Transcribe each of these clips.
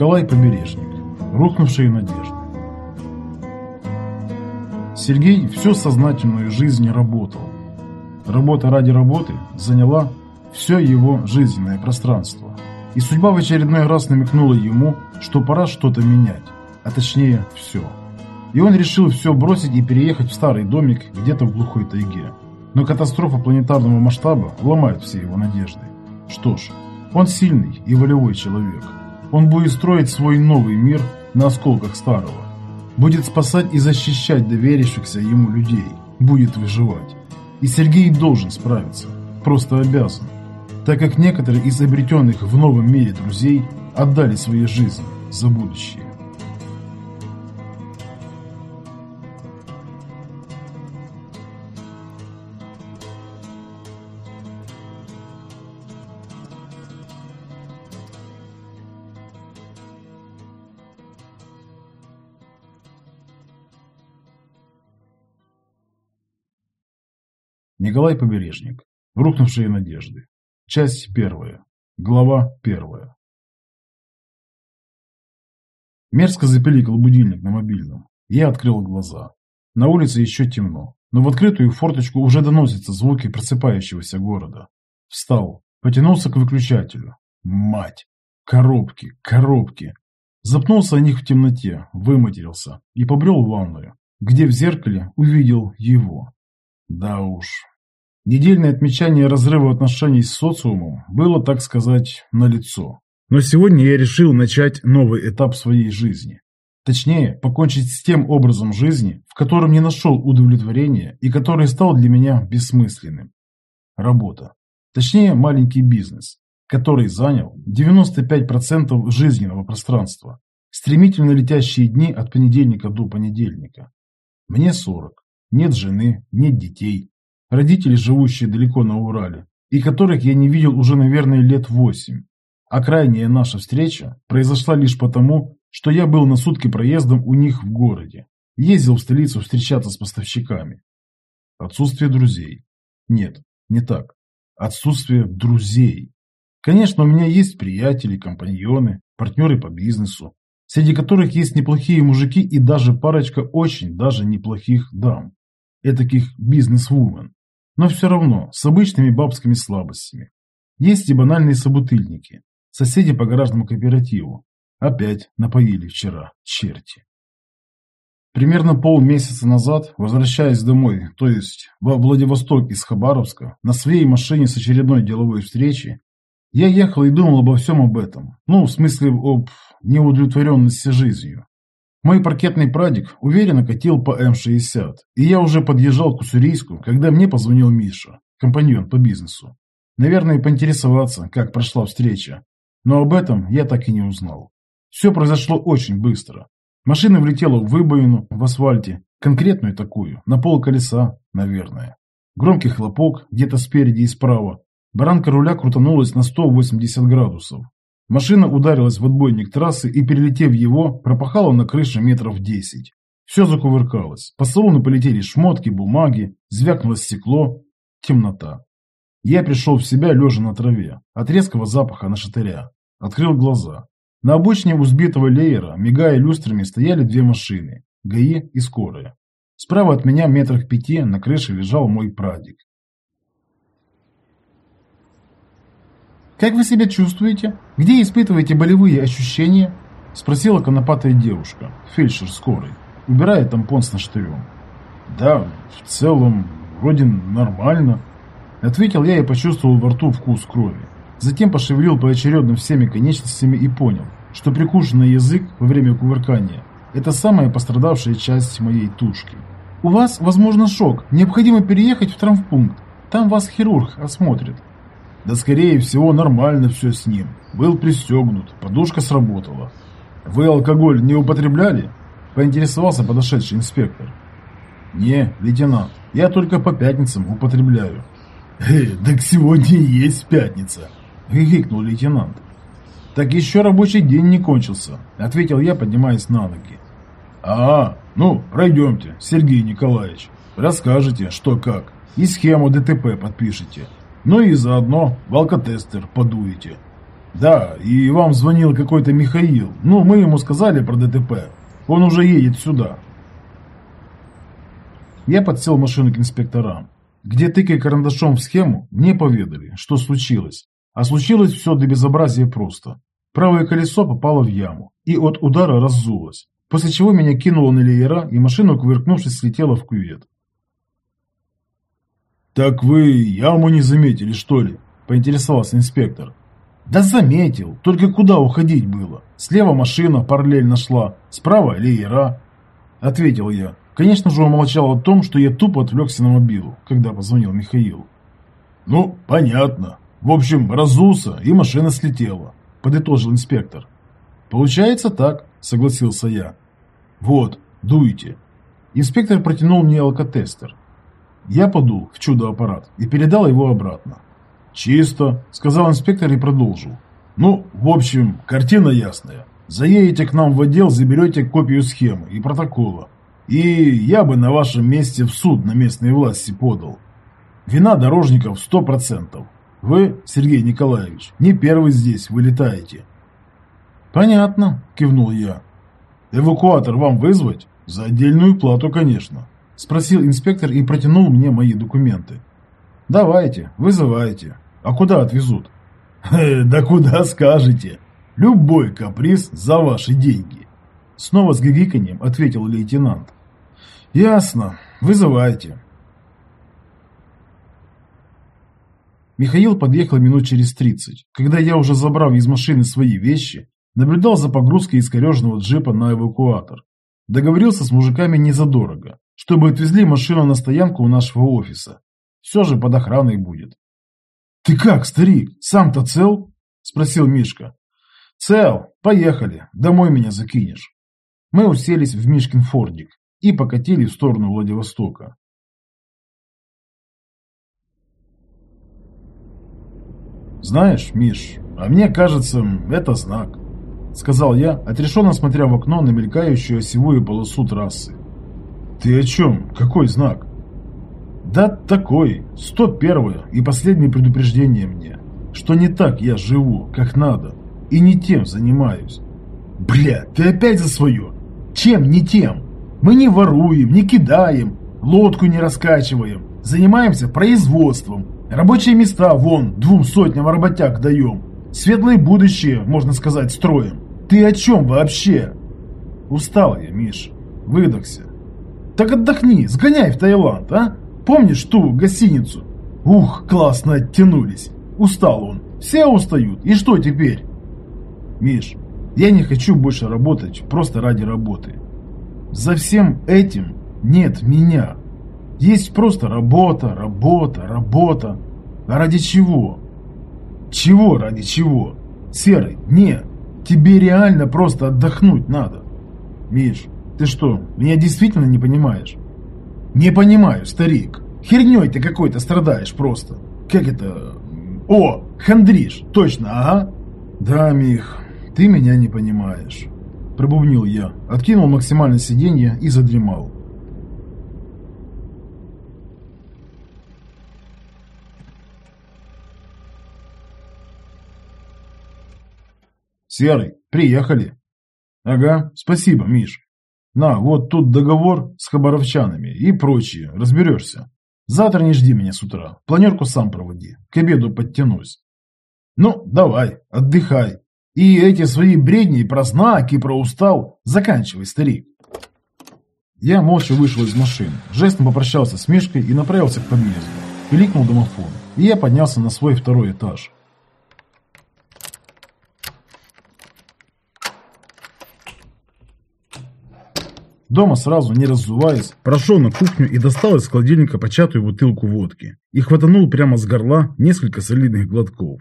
Николай Побережник. Рухнувшие надежды. Сергей всю сознательную жизнь работал. Работа ради работы заняла все его жизненное пространство. И судьба в очередной раз намекнула ему, что пора что-то менять, а точнее все. И он решил все бросить и переехать в старый домик где-то в глухой тайге. Но катастрофа планетарного масштаба ломает все его надежды. Что ж, он сильный и волевой человек. Он будет строить свой новый мир на осколках старого. Будет спасать и защищать доверившихся ему людей. Будет выживать. И Сергей должен справиться. Просто обязан. Так как некоторые из обретенных в новом мире друзей отдали свои жизни за будущее. Николай Побережник. Рухнувшие надежды. Часть первая. Глава первая. Мерзко запеликал будильник на мобильном. Я открыл глаза. На улице еще темно, но в открытую форточку уже доносятся звуки просыпающегося города. Встал, потянулся к выключателю. Мать! Коробки, коробки! Запнулся о них в темноте, выматерился и побрел в ванную, где в зеркале увидел его. Да уж, Недельное отмечание разрыва отношений с социумом было, так сказать, налицо. Но сегодня я решил начать новый этап своей жизни. Точнее, покончить с тем образом жизни, в котором не нашел удовлетворения и который стал для меня бессмысленным. Работа. Точнее, маленький бизнес, который занял 95% жизненного пространства. Стремительно летящие дни от понедельника до понедельника. Мне 40. Нет жены, нет детей, родители, живущие далеко на Урале, и которых я не видел уже, наверное, лет восемь. А крайняя наша встреча произошла лишь потому, что я был на сутки проездом у них в городе. Ездил в столицу встречаться с поставщиками. Отсутствие друзей. Нет, не так. Отсутствие друзей. Конечно, у меня есть приятели, компаньоны, партнеры по бизнесу, среди которых есть неплохие мужики и даже парочка очень даже неплохих дам. Этаких бизнес-вумен но все равно с обычными бабскими слабостями. Есть и банальные собутыльники, соседи по гаражному кооперативу. Опять напоили вчера, черти. Примерно полмесяца назад, возвращаясь домой, то есть во Владивосток из Хабаровска, на своей машине с очередной деловой встречи, я ехал и думал обо всем об этом. Ну, в смысле, об неудовлетворенности жизнью. Мой паркетный прадик уверенно катил по М-60, и я уже подъезжал к Уссурийску, когда мне позвонил Миша, компаньон по бизнесу. Наверное, поинтересоваться, как прошла встреча. Но об этом я так и не узнал. Все произошло очень быстро. Машина влетела в выбоину в асфальте, конкретную такую, на пол колеса, наверное. Громкий хлопок где-то спереди и справа. Баранка руля крутанулась на 180 градусов. Машина ударилась в отбойник трассы и, перелетев его, пропахала на крыше метров десять. Все закувыркалось. По салону полетели шмотки, бумаги, звякнуло стекло. Темнота. Я пришел в себя, лежа на траве, от резкого запаха на шатыря. Открыл глаза. На обочине у сбитого леера, мигая люстрами, стояли две машины – ГАИ и скорая. Справа от меня метрах пяти на крыше лежал мой прадик. «Как вы себя чувствуете? Где испытываете болевые ощущения?» Спросила конопатая девушка, фельдшер скорой, убирая тампон с наштырем. «Да, в целом, вроде нормально», — ответил я и почувствовал во рту вкус крови. Затем пошевелил поочередно всеми конечностями и понял, что прикушенный язык во время кувыркания – это самая пострадавшая часть моей тушки. «У вас, возможно, шок. Необходимо переехать в травмпункт. Там вас хирург осмотрит», да скорее всего нормально все с ним. Был пристегнут, подушка сработала. Вы алкоголь не употребляли? Поинтересовался подошедший инспектор. Не, лейтенант, я только по пятницам употребляю. Э, так сегодня и есть пятница, хихикнул лейтенант. Так еще рабочий день не кончился, ответил я, поднимаясь на ноги. А, ну, пройдемте, Сергей Николаевич. Расскажете, что как, и схему ДТП подпишите. Ну и заодно в алкотестер подуете. Да, и вам звонил какой-то Михаил. Ну, мы ему сказали про ДТП. Он уже едет сюда. Я подсел машину к инспекторам, где, тыкая карандашом в схему, мне поведали, что случилось. А случилось все до безобразия просто. Правое колесо попало в яму и от удара раззулось, после чего меня кинуло на леера, и машина, кувыркнувшись, слетела в кювет. «Так вы яму не заметили, что ли?» – поинтересовался инспектор. «Да заметил, только куда уходить было? Слева машина параллельно шла, справа леера», – ответил я. Конечно же, умолчал о том, что я тупо отвлекся на мобилу, когда позвонил Михаил. «Ну, понятно. В общем, разулся, и машина слетела», – подытожил инспектор. «Получается так», – согласился я. «Вот, дуйте». Инспектор протянул мне алкотестер. Я подул в чудо-аппарат и передал его обратно. «Чисто», – сказал инспектор и продолжил. «Ну, в общем, картина ясная. Заедете к нам в отдел, заберете копию схемы и протокола. И я бы на вашем месте в суд на местные власти подал. Вина дорожников сто процентов. Вы, Сергей Николаевич, не первый здесь вылетаете». «Понятно», – кивнул я. «Эвакуатор вам вызвать? За отдельную плату, конечно», – спросил инспектор и протянул мне мои документы. «Давайте, вызывайте. А куда отвезут?» «Да куда скажете. Любой каприз за ваши деньги». Снова с гигиканьем ответил лейтенант. «Ясно. Вызывайте». Михаил подъехал минут через тридцать, когда я, уже забрав из машины свои вещи, наблюдал за погрузкой искореженного джипа на эвакуатор. Договорился с мужиками незадорого, чтобы отвезли машину на стоянку у нашего офиса. Все же под охраной будет. «Ты как, старик, сам-то цел?» – спросил Мишка. «Цел, поехали, домой меня закинешь». Мы уселись в Мишкин фордик и покатили в сторону Владивостока. «Знаешь, Миш, а мне кажется, это знак», – сказал я, отрешенно смотря в окно на мелькающую осевую полосу трассы. «Ты о чем? Какой знак?» Да такой, 101 и последнее предупреждение мне, что не так я живу, как надо, и не тем занимаюсь. Бля, ты опять за свое? Чем не тем? Мы не воруем, не кидаем, лодку не раскачиваем, занимаемся производством, рабочие места вон двум сотням работяг даем, светлое будущее, можно сказать, строим. Ты о чем вообще? Устал я, Миш, выдохся. Так отдохни, сгоняй в Таиланд, а? Помнишь ту гостиницу? Ух, классно оттянулись. Устал он. Все устают. И что теперь? Миш, я не хочу больше работать просто ради работы. За всем этим нет меня. Есть просто работа, работа, работа. А ради чего? Чего ради чего? Серый, нет. Тебе реально просто отдохнуть надо. Миш, ты что, меня действительно не понимаешь? Не понимаю, старик. Херней ты какой-то страдаешь просто. Как это... О, хандришь, точно, ага. Да, Мих, ты меня не понимаешь. Пробубнил я, откинул максимально сиденье и задремал. Серый, приехали. Ага, спасибо, Миш. На, вот тут договор с хабаровчанами и прочее, разберешься. Завтра не жди меня с утра, планерку сам проводи, к обеду подтянусь. Ну, давай, отдыхай. И эти свои бредни про знаки, про устал, заканчивай, старик. Я молча вышел из машины, жестом попрощался с Мишкой и направился к подъезду. Пиликнул домофон, и я поднялся на свой второй этаж. Дома сразу, не раззуваясь, прошел на кухню и достал из холодильника початую бутылку водки. И хватанул прямо с горла несколько солидных глотков.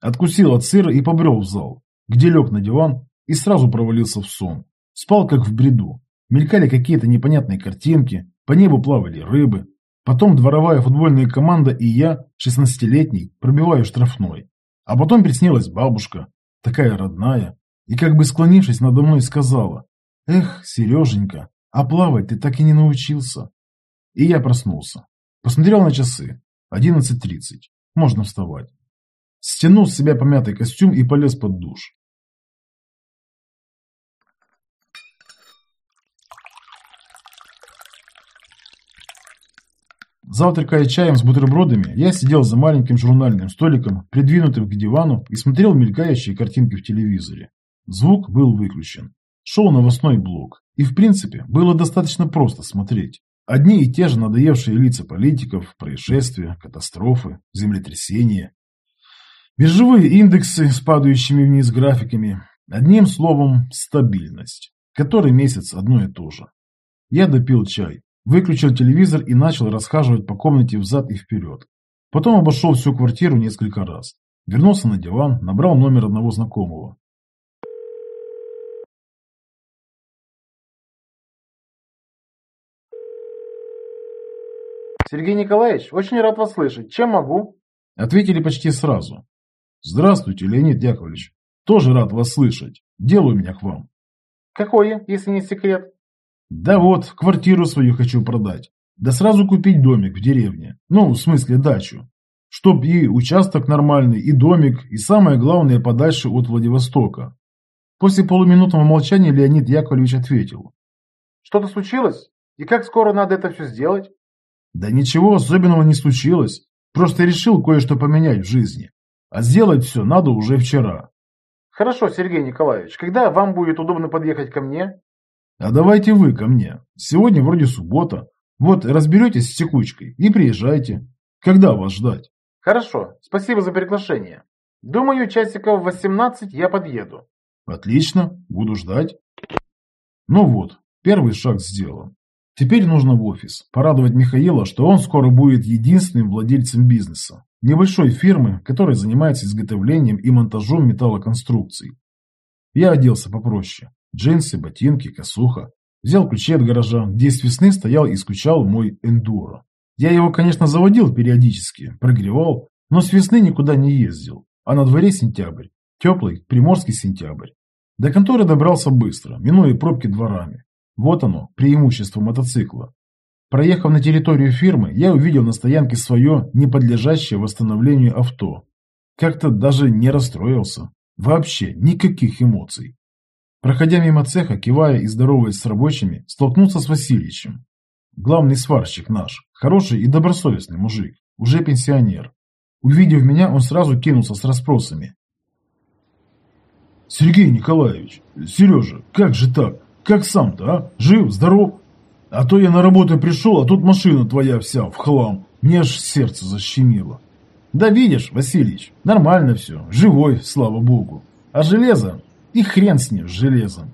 Откусил от сыра и побрел в зал, где лег на диван и сразу провалился в сон. Спал как в бреду. Мелькали какие-то непонятные картинки, по небу плавали рыбы. Потом дворовая футбольная команда и я, 16-летний, пробиваю штрафной. А потом приснилась бабушка, такая родная, и как бы склонившись надо мной сказала, Эх, Сереженька, а плавать ты так и не научился. И я проснулся. Посмотрел на часы. 11.30. Можно вставать. Стянул с себя помятый костюм и полез под душ. Завтракая чаем с бутербродами, я сидел за маленьким журнальным столиком, придвинутым к дивану, и смотрел мелькающие картинки в телевизоре. Звук был выключен. Шел новостной блок, и в принципе было достаточно просто смотреть. Одни и те же надоевшие лица политиков, происшествия, катастрофы, землетрясения. Биржевые индексы с падающими вниз графиками. Одним словом, стабильность. Который месяц одно и то же. Я допил чай, выключил телевизор и начал расхаживать по комнате взад и вперед. Потом обошел всю квартиру несколько раз. Вернулся на диван, набрал номер одного знакомого. Сергей Николаевич, очень рад вас слышать. Чем могу? Ответили почти сразу. Здравствуйте, Леонид Яковлевич. Тоже рад вас слышать. Дело у меня к вам. Какое, если не секрет? Да вот, квартиру свою хочу продать. Да сразу купить домик в деревне. Ну, в смысле дачу. Чтоб и участок нормальный, и домик, и самое главное, подальше от Владивостока. После полуминутного молчания Леонид Яковлевич ответил. Что-то случилось? И как скоро надо это все сделать? Да ничего особенного не случилось. Просто решил кое-что поменять в жизни. А сделать все надо уже вчера. Хорошо, Сергей Николаевич, когда вам будет удобно подъехать ко мне? А давайте вы ко мне. Сегодня вроде суббота. Вот разберетесь с текучкой и приезжайте. Когда вас ждать? Хорошо, спасибо за приглашение. Думаю, часиков в 18 я подъеду. Отлично, буду ждать. Ну вот, первый шаг сделан. Теперь нужно в офис, порадовать Михаила, что он скоро будет единственным владельцем бизнеса. Небольшой фирмы, которая занимается изготовлением и монтажом металлоконструкций. Я оделся попроще. Джинсы, ботинки, косуха. Взял ключи от гаража, где с весны стоял и скучал мой эндуро. Я его, конечно, заводил периодически, прогревал, но с весны никуда не ездил. А на дворе сентябрь. Теплый, приморский сентябрь. До конторы добрался быстро, минуя пробки дворами. Вот оно, преимущество мотоцикла. Проехав на территорию фирмы, я увидел на стоянке свое, не подлежащее восстановлению авто. Как-то даже не расстроился. Вообще никаких эмоций. Проходя мимо цеха, кивая и здороваясь с рабочими, столкнулся с Васильевичем. Главный сварщик наш, хороший и добросовестный мужик, уже пенсионер. Увидев меня, он сразу кинулся с расспросами. «Сергей Николаевич, Сережа, как же так? Как сам-то, а? Жив, здоров? А то я на работу пришел, а тут машина твоя вся в хлам. Мне аж сердце защемило. Да видишь, Васильевич, нормально все, живой, слава богу. А железо? И хрен с ним, с железом.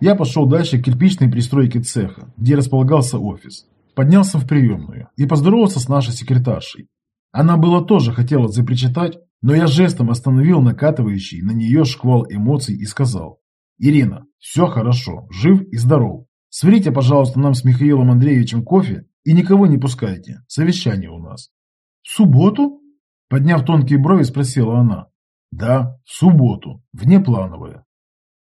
Я пошел дальше к кирпичной пристройке цеха, где располагался офис. Поднялся в приемную и поздоровался с нашей секретаршей. Она была тоже хотела запричитать, но я жестом остановил накатывающий на нее шквал эмоций и сказал. «Ирина, все хорошо, жив и здоров. Сварите, пожалуйста, нам с Михаилом Андреевичем кофе и никого не пускайте. Совещание у нас. В субботу? Подняв тонкие брови, спросила она. Да, в субботу. Внеплановое.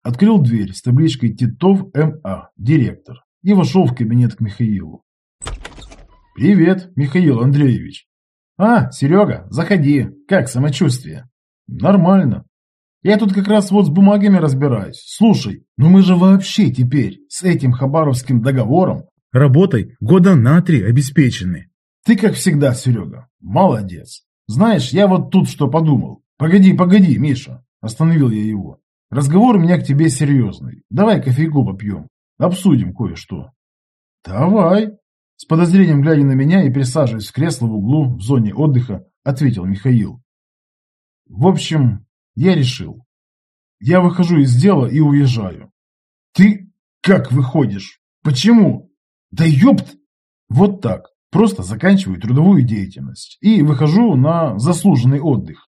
Открыл дверь с табличкой Титов М.А., директор, и вошел в кабинет к Михаилу. «Привет, Михаил Андреевич!» «А, Серега, заходи. Как самочувствие?» «Нормально. Я тут как раз вот с бумагами разбираюсь. Слушай, ну мы же вообще теперь с этим Хабаровским договором работой года на три обеспечены. Ты как всегда, Серега, молодец. Знаешь, я вот тут что подумал. Погоди, погоди, Миша. Остановил я его. Разговор у меня к тебе серьезный. Давай кофейку попьем. Обсудим кое-что. Давай. С подозрением глядя на меня и присаживаясь в кресло в углу в зоне отдыха, ответил Михаил. В общем, я решил. Я выхожу из дела и уезжаю. Ты как выходишь? Почему? Да ёпт! Вот так. Просто заканчиваю трудовую деятельность и выхожу на заслуженный отдых.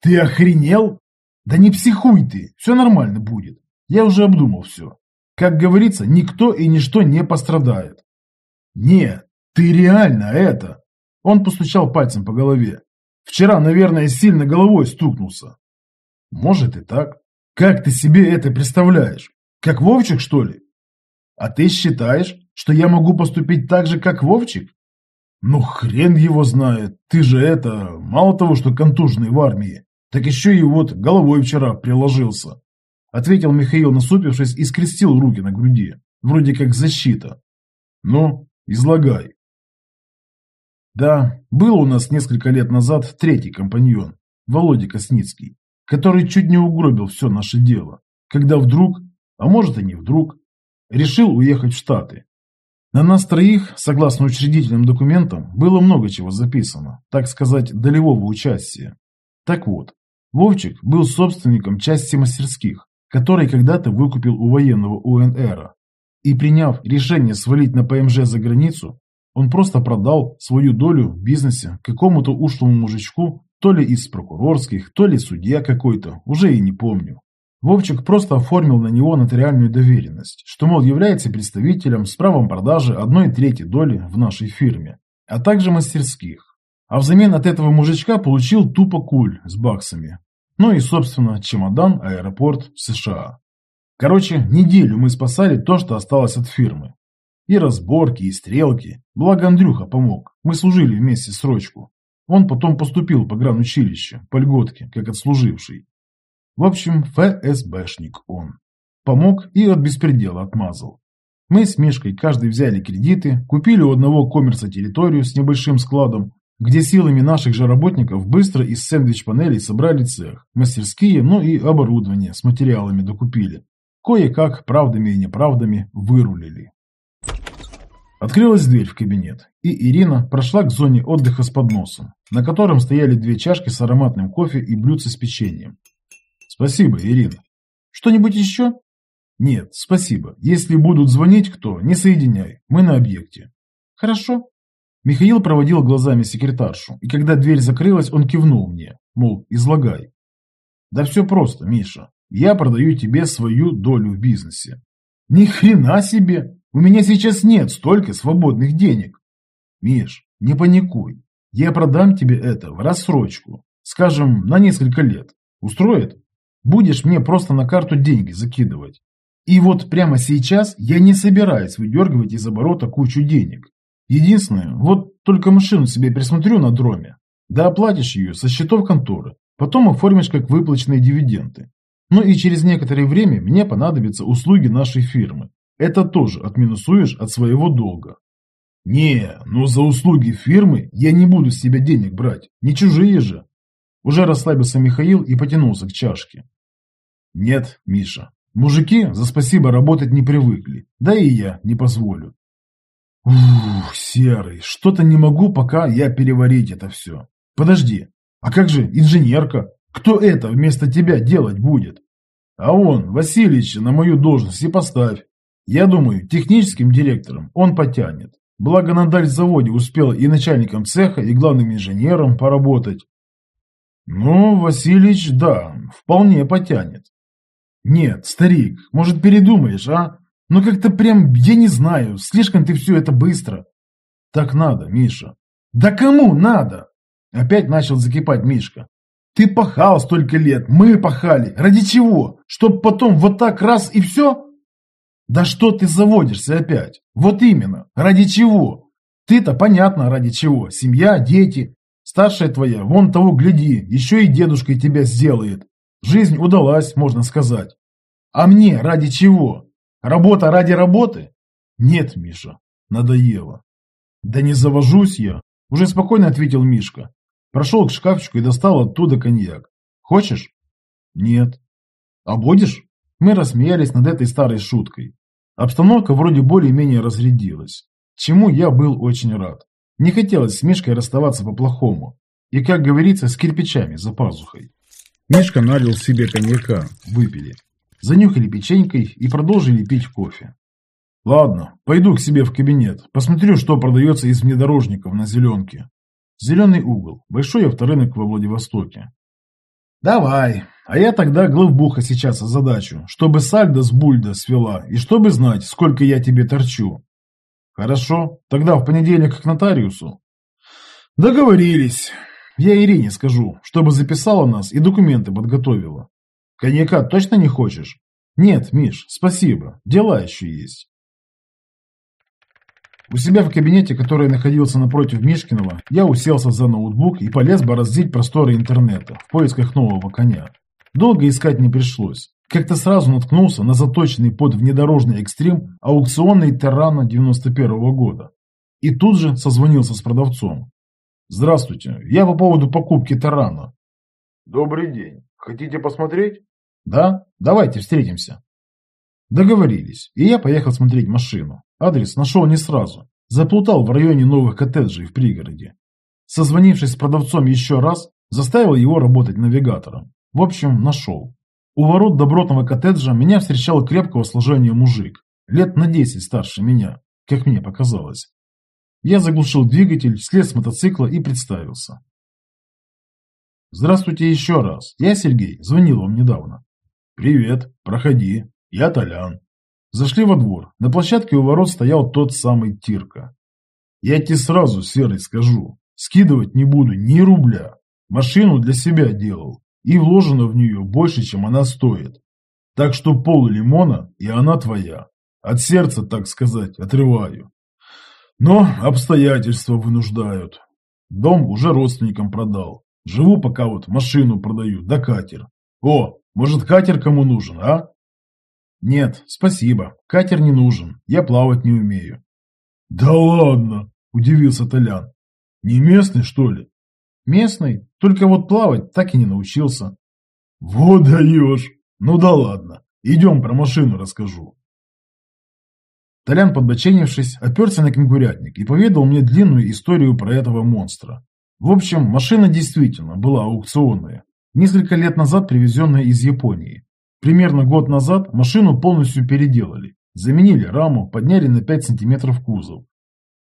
Ты охренел? Да не психуй ты, все нормально будет. Я уже обдумал все. Как говорится, никто и ничто не пострадает. Нет, ты реально это. Он постучал пальцем по голове. Вчера, наверное, сильно головой стукнулся. Может и так. Как ты себе это представляешь? Как Вовчик, что ли? А ты считаешь, что я могу поступить так же, как Вовчик? Ну хрен его знает, ты же это, мало того, что контужный в армии, так еще и вот головой вчера приложился. Ответил Михаил, насупившись, и скрестил руки на груди, вроде как защита. Ну, излагай. Да, был у нас несколько лет назад третий компаньон, Володя Косницкий, который чуть не угробил все наше дело, когда вдруг, а может и не вдруг, решил уехать в Штаты. На нас троих, согласно учредительным документам, было много чего записано, так сказать, долевого участия. Так вот, Вовчик был собственником части мастерских, который когда-то выкупил у военного УНР. И приняв решение свалить на ПМЖ за границу, он просто продал свою долю в бизнесе какому-то ушлому мужичку, то ли из прокурорских, то ли судья какой-то, уже и не помню. Вовчик просто оформил на него нотариальную доверенность, что, мол, является представителем с правом продажи одной трети доли в нашей фирме, а также мастерских. А взамен от этого мужичка получил тупо куль с баксами. Ну и, собственно, чемодан, аэропорт, США. Короче, неделю мы спасали то, что осталось от фирмы. И разборки, и стрелки. Благо Андрюха помог. Мы служили вместе срочку. Он потом поступил по гранучилище, по льготке, как отслуживший. В общем, ФСБшник он. Помог и от беспредела отмазал. Мы с Мишкой каждый взяли кредиты, купили у одного коммерса территорию с небольшим складом, где силами наших же работников быстро из сэндвич-панелей собрали цех, мастерские, ну и оборудование с материалами докупили. Кое-как правдами и неправдами вырулили. Открылась дверь в кабинет, и Ирина прошла к зоне отдыха с подносом, на котором стояли две чашки с ароматным кофе и блюдце с печеньем. «Спасибо, Ирина. Что-нибудь еще?» «Нет, спасибо. Если будут звонить кто, не соединяй. Мы на объекте». «Хорошо». Михаил проводил глазами секретаршу, и когда дверь закрылась, он кивнул мне, мол, излагай. «Да все просто, Миша. Я продаю тебе свою долю в бизнесе». «Ни хрена себе! У меня сейчас нет столько свободных денег!» «Миш, не паникуй. Я продам тебе это в рассрочку. Скажем, на несколько лет. Устроит?» Будешь мне просто на карту деньги закидывать. И вот прямо сейчас я не собираюсь выдергивать из оборота кучу денег. Единственное, вот только машину себе присмотрю на дроме. Да оплатишь ее со счетов конторы. Потом оформишь как выплаченные дивиденды. Ну и через некоторое время мне понадобятся услуги нашей фирмы. Это тоже отминусуешь от своего долга. Не, ну за услуги фирмы я не буду с тебя денег брать. Не чужие же. Уже расслабился Михаил и потянулся к чашке. Нет, Миша, мужики за спасибо работать не привыкли, да и я не позволю. Ух, Серый, что-то не могу пока я переварить это все. Подожди, а как же инженерка? Кто это вместо тебя делать будет? А он, Васильевич, на мою должность и поставь. Я думаю, техническим директором он потянет. Благо на заводе успел и начальником цеха, и главным инженером поработать. Ну, Васильевич, да, вполне потянет. Нет, старик, может передумаешь, а? Ну как-то прям, я не знаю, слишком ты все это быстро. Так надо, Миша. Да кому надо? Опять начал закипать Мишка. Ты пахал столько лет, мы пахали. Ради чего? Чтоб потом вот так раз и все? Да что ты заводишься опять? Вот именно, ради чего? Ты-то понятно ради чего. Семья, дети. Старшая твоя, вон того гляди, еще и дедушкой тебя сделает. Жизнь удалась, можно сказать. А мне ради чего? Работа ради работы? Нет, Миша, надоело. Да не завожусь я, уже спокойно ответил Мишка. Прошел к шкафчику и достал оттуда коньяк. Хочешь? Нет. А будешь? Мы рассмеялись над этой старой шуткой. Обстановка вроде более-менее разрядилась, чему я был очень рад. Не хотелось с Мишкой расставаться по-плохому. И, как говорится, с кирпичами за пазухой. Мишка налил себе коньяка, выпили. Занюхали печенькой и продолжили пить кофе. Ладно, пойду к себе в кабинет. Посмотрю, что продается из внедорожников на зеленке. Зеленый угол. Большой авторынок во Владивостоке. Давай. А я тогда главбуха сейчас задачу, чтобы сальдо с бульда свела, и чтобы знать, сколько я тебе торчу. Хорошо, тогда в понедельник к нотариусу. Договорились. Я Ирине скажу, чтобы записала нас и документы подготовила. Коньяка точно не хочешь? Нет, Миш, спасибо, дела еще есть. У себя в кабинете, который находился напротив Мишкиного, я уселся за ноутбук и полез бороздить просторы интернета в поисках нового коня. Долго искать не пришлось. Как-то сразу наткнулся на заточенный под внедорожный экстрим аукционный Террана 91 -го года. И тут же созвонился с продавцом. «Здравствуйте, я по поводу покупки Террана». «Добрый день. Хотите посмотреть?» «Да, давайте встретимся». Договорились, и я поехал смотреть машину. Адрес нашел не сразу. Заплутал в районе новых коттеджей в пригороде. Созвонившись с продавцом еще раз, заставил его работать навигатором. В общем, нашел. У ворот добротного коттеджа меня встречал крепкого сложения мужик. Лет на 10 старше меня, как мне показалось. Я заглушил двигатель, слез с мотоцикла и представился. Здравствуйте еще раз. Я Сергей, звонил вам недавно. Привет, проходи. Я Толян. Зашли во двор. На площадке у ворот стоял тот самый Тирка. Я тебе сразу, Серый, скажу. Скидывать не буду ни рубля. Машину для себя делал. И вложено в нее больше, чем она стоит. Так что пол лимона, и она твоя. От сердца, так сказать, отрываю. Но обстоятельства вынуждают. Дом уже родственникам продал. Живу пока вот машину продаю, да катер. О, может катер кому нужен, а? «Нет, спасибо. Катер не нужен. Я плавать не умею». «Да ладно!» – удивился Толян. «Не местный, что ли?» «Местный. Только вот плавать так и не научился». «Вот даешь! Ну да ладно. Идем про машину расскажу». Толян, подбоченившись, оперся на конкурятник и поведал мне длинную историю про этого монстра. В общем, машина действительно была аукционная. Несколько лет назад привезенная из Японии. Примерно год назад машину полностью переделали. Заменили раму, подняли на 5 см кузов.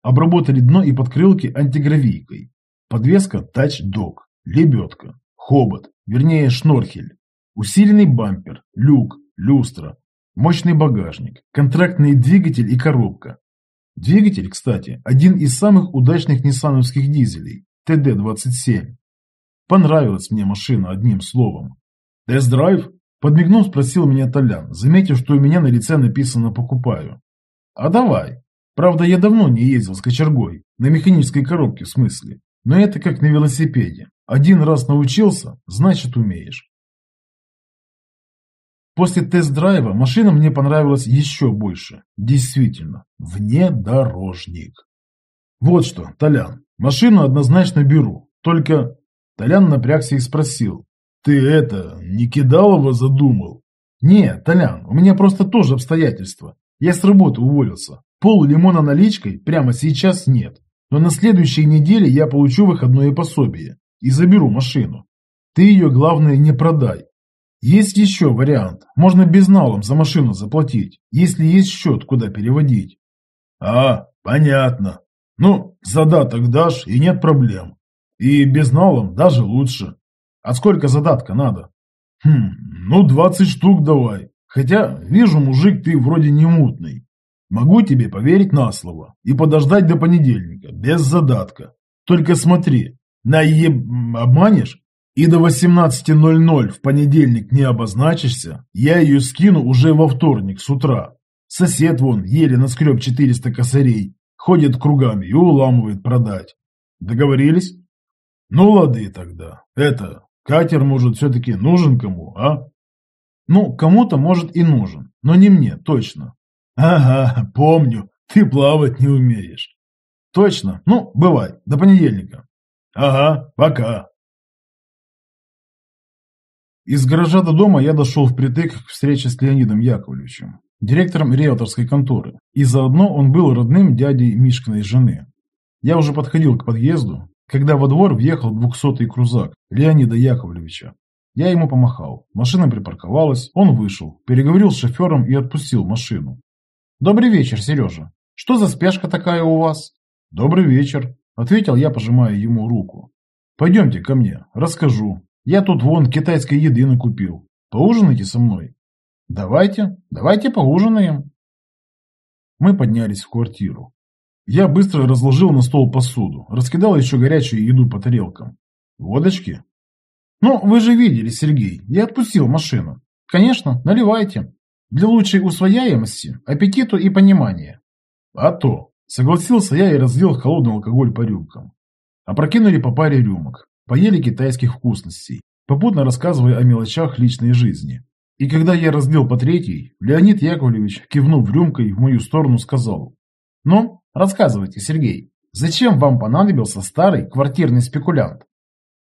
Обработали дно и подкрылки антигравийкой. Подвеска Dog, лебедка, хобот, вернее шнорхель. Усиленный бампер, люк, люстра, мощный багажник, контрактный двигатель и коробка. Двигатель, кстати, один из самых удачных ниссановских дизелей, ТД-27. Понравилась мне машина одним словом. Тест-драйв Подмигнув, спросил меня Толян, заметив, что у меня на лице написано «покупаю». «А давай. Правда, я давно не ездил с кочергой, на механической коробке в смысле. Но это как на велосипеде. Один раз научился, значит умеешь». После тест-драйва машина мне понравилась еще больше. Действительно, внедорожник. Вот что, Толян, машину однозначно беру. Только Толян напрягся и спросил, ты это, не Кидалова задумал? Не, Толян, у меня просто тоже обстоятельства. Я с работы уволился. Пол лимона наличкой прямо сейчас нет. Но на следующей неделе я получу выходное пособие и заберу машину. Ты ее, главное, не продай. Есть еще вариант. Можно безналом за машину заплатить, если есть счет, куда переводить. А, понятно. Ну, задаток дашь, и нет проблем. И безналом даже лучше. А сколько задатка надо? Хм, ну 20 штук давай. Хотя, вижу, мужик, ты вроде не мутный. Могу тебе поверить на слово и подождать до понедельника, без задатка. Только смотри, наеб... обманешь? И до 18.00 в понедельник не обозначишься, я ее скину уже во вторник с утра. Сосед вон еле наскреб 400 косарей, ходит кругами и уламывает продать. Договорились? Ну, лады тогда. Это, Катер, может, все-таки нужен кому, а? Ну, кому-то, может, и нужен, но не мне, точно. Ага, помню, ты плавать не умеешь. Точно, ну, бывай, до понедельника. Ага, пока. Из гаража до дома я дошел впритык к встрече с Леонидом Яковлевичем, директором риэлторской конторы, и заодно он был родным дядей Мишкиной жены. Я уже подходил к подъезду, когда во двор въехал двухсотый крузак Леонида Яковлевича. Я ему помахал. Машина припарковалась, он вышел, переговорил с шофером и отпустил машину. «Добрый вечер, Сережа. Что за спешка такая у вас?» «Добрый вечер», – ответил я, пожимая ему руку. «Пойдемте ко мне, расскажу. Я тут вон китайской еды накупил. Поужинайте со мной». «Давайте, давайте поужинаем». Мы поднялись в квартиру. Я быстро разложил на стол посуду, раскидал еще горячую еду по тарелкам. Водочки? Ну, вы же видели, Сергей, я отпустил машину. Конечно, наливайте. Для лучшей усвояемости, аппетиту и понимания. А то, Согласился я и разлил холодный алкоголь по рюмкам. Опрокинули по паре рюмок, поели китайских вкусностей, попутно рассказывая о мелочах личной жизни. И когда я разлил по третьей, Леонид Яковлевич, кивнув рюмкой в мою сторону, сказал. «Ну, рассказывайте, Сергей, зачем вам понадобился старый квартирный спекулянт?»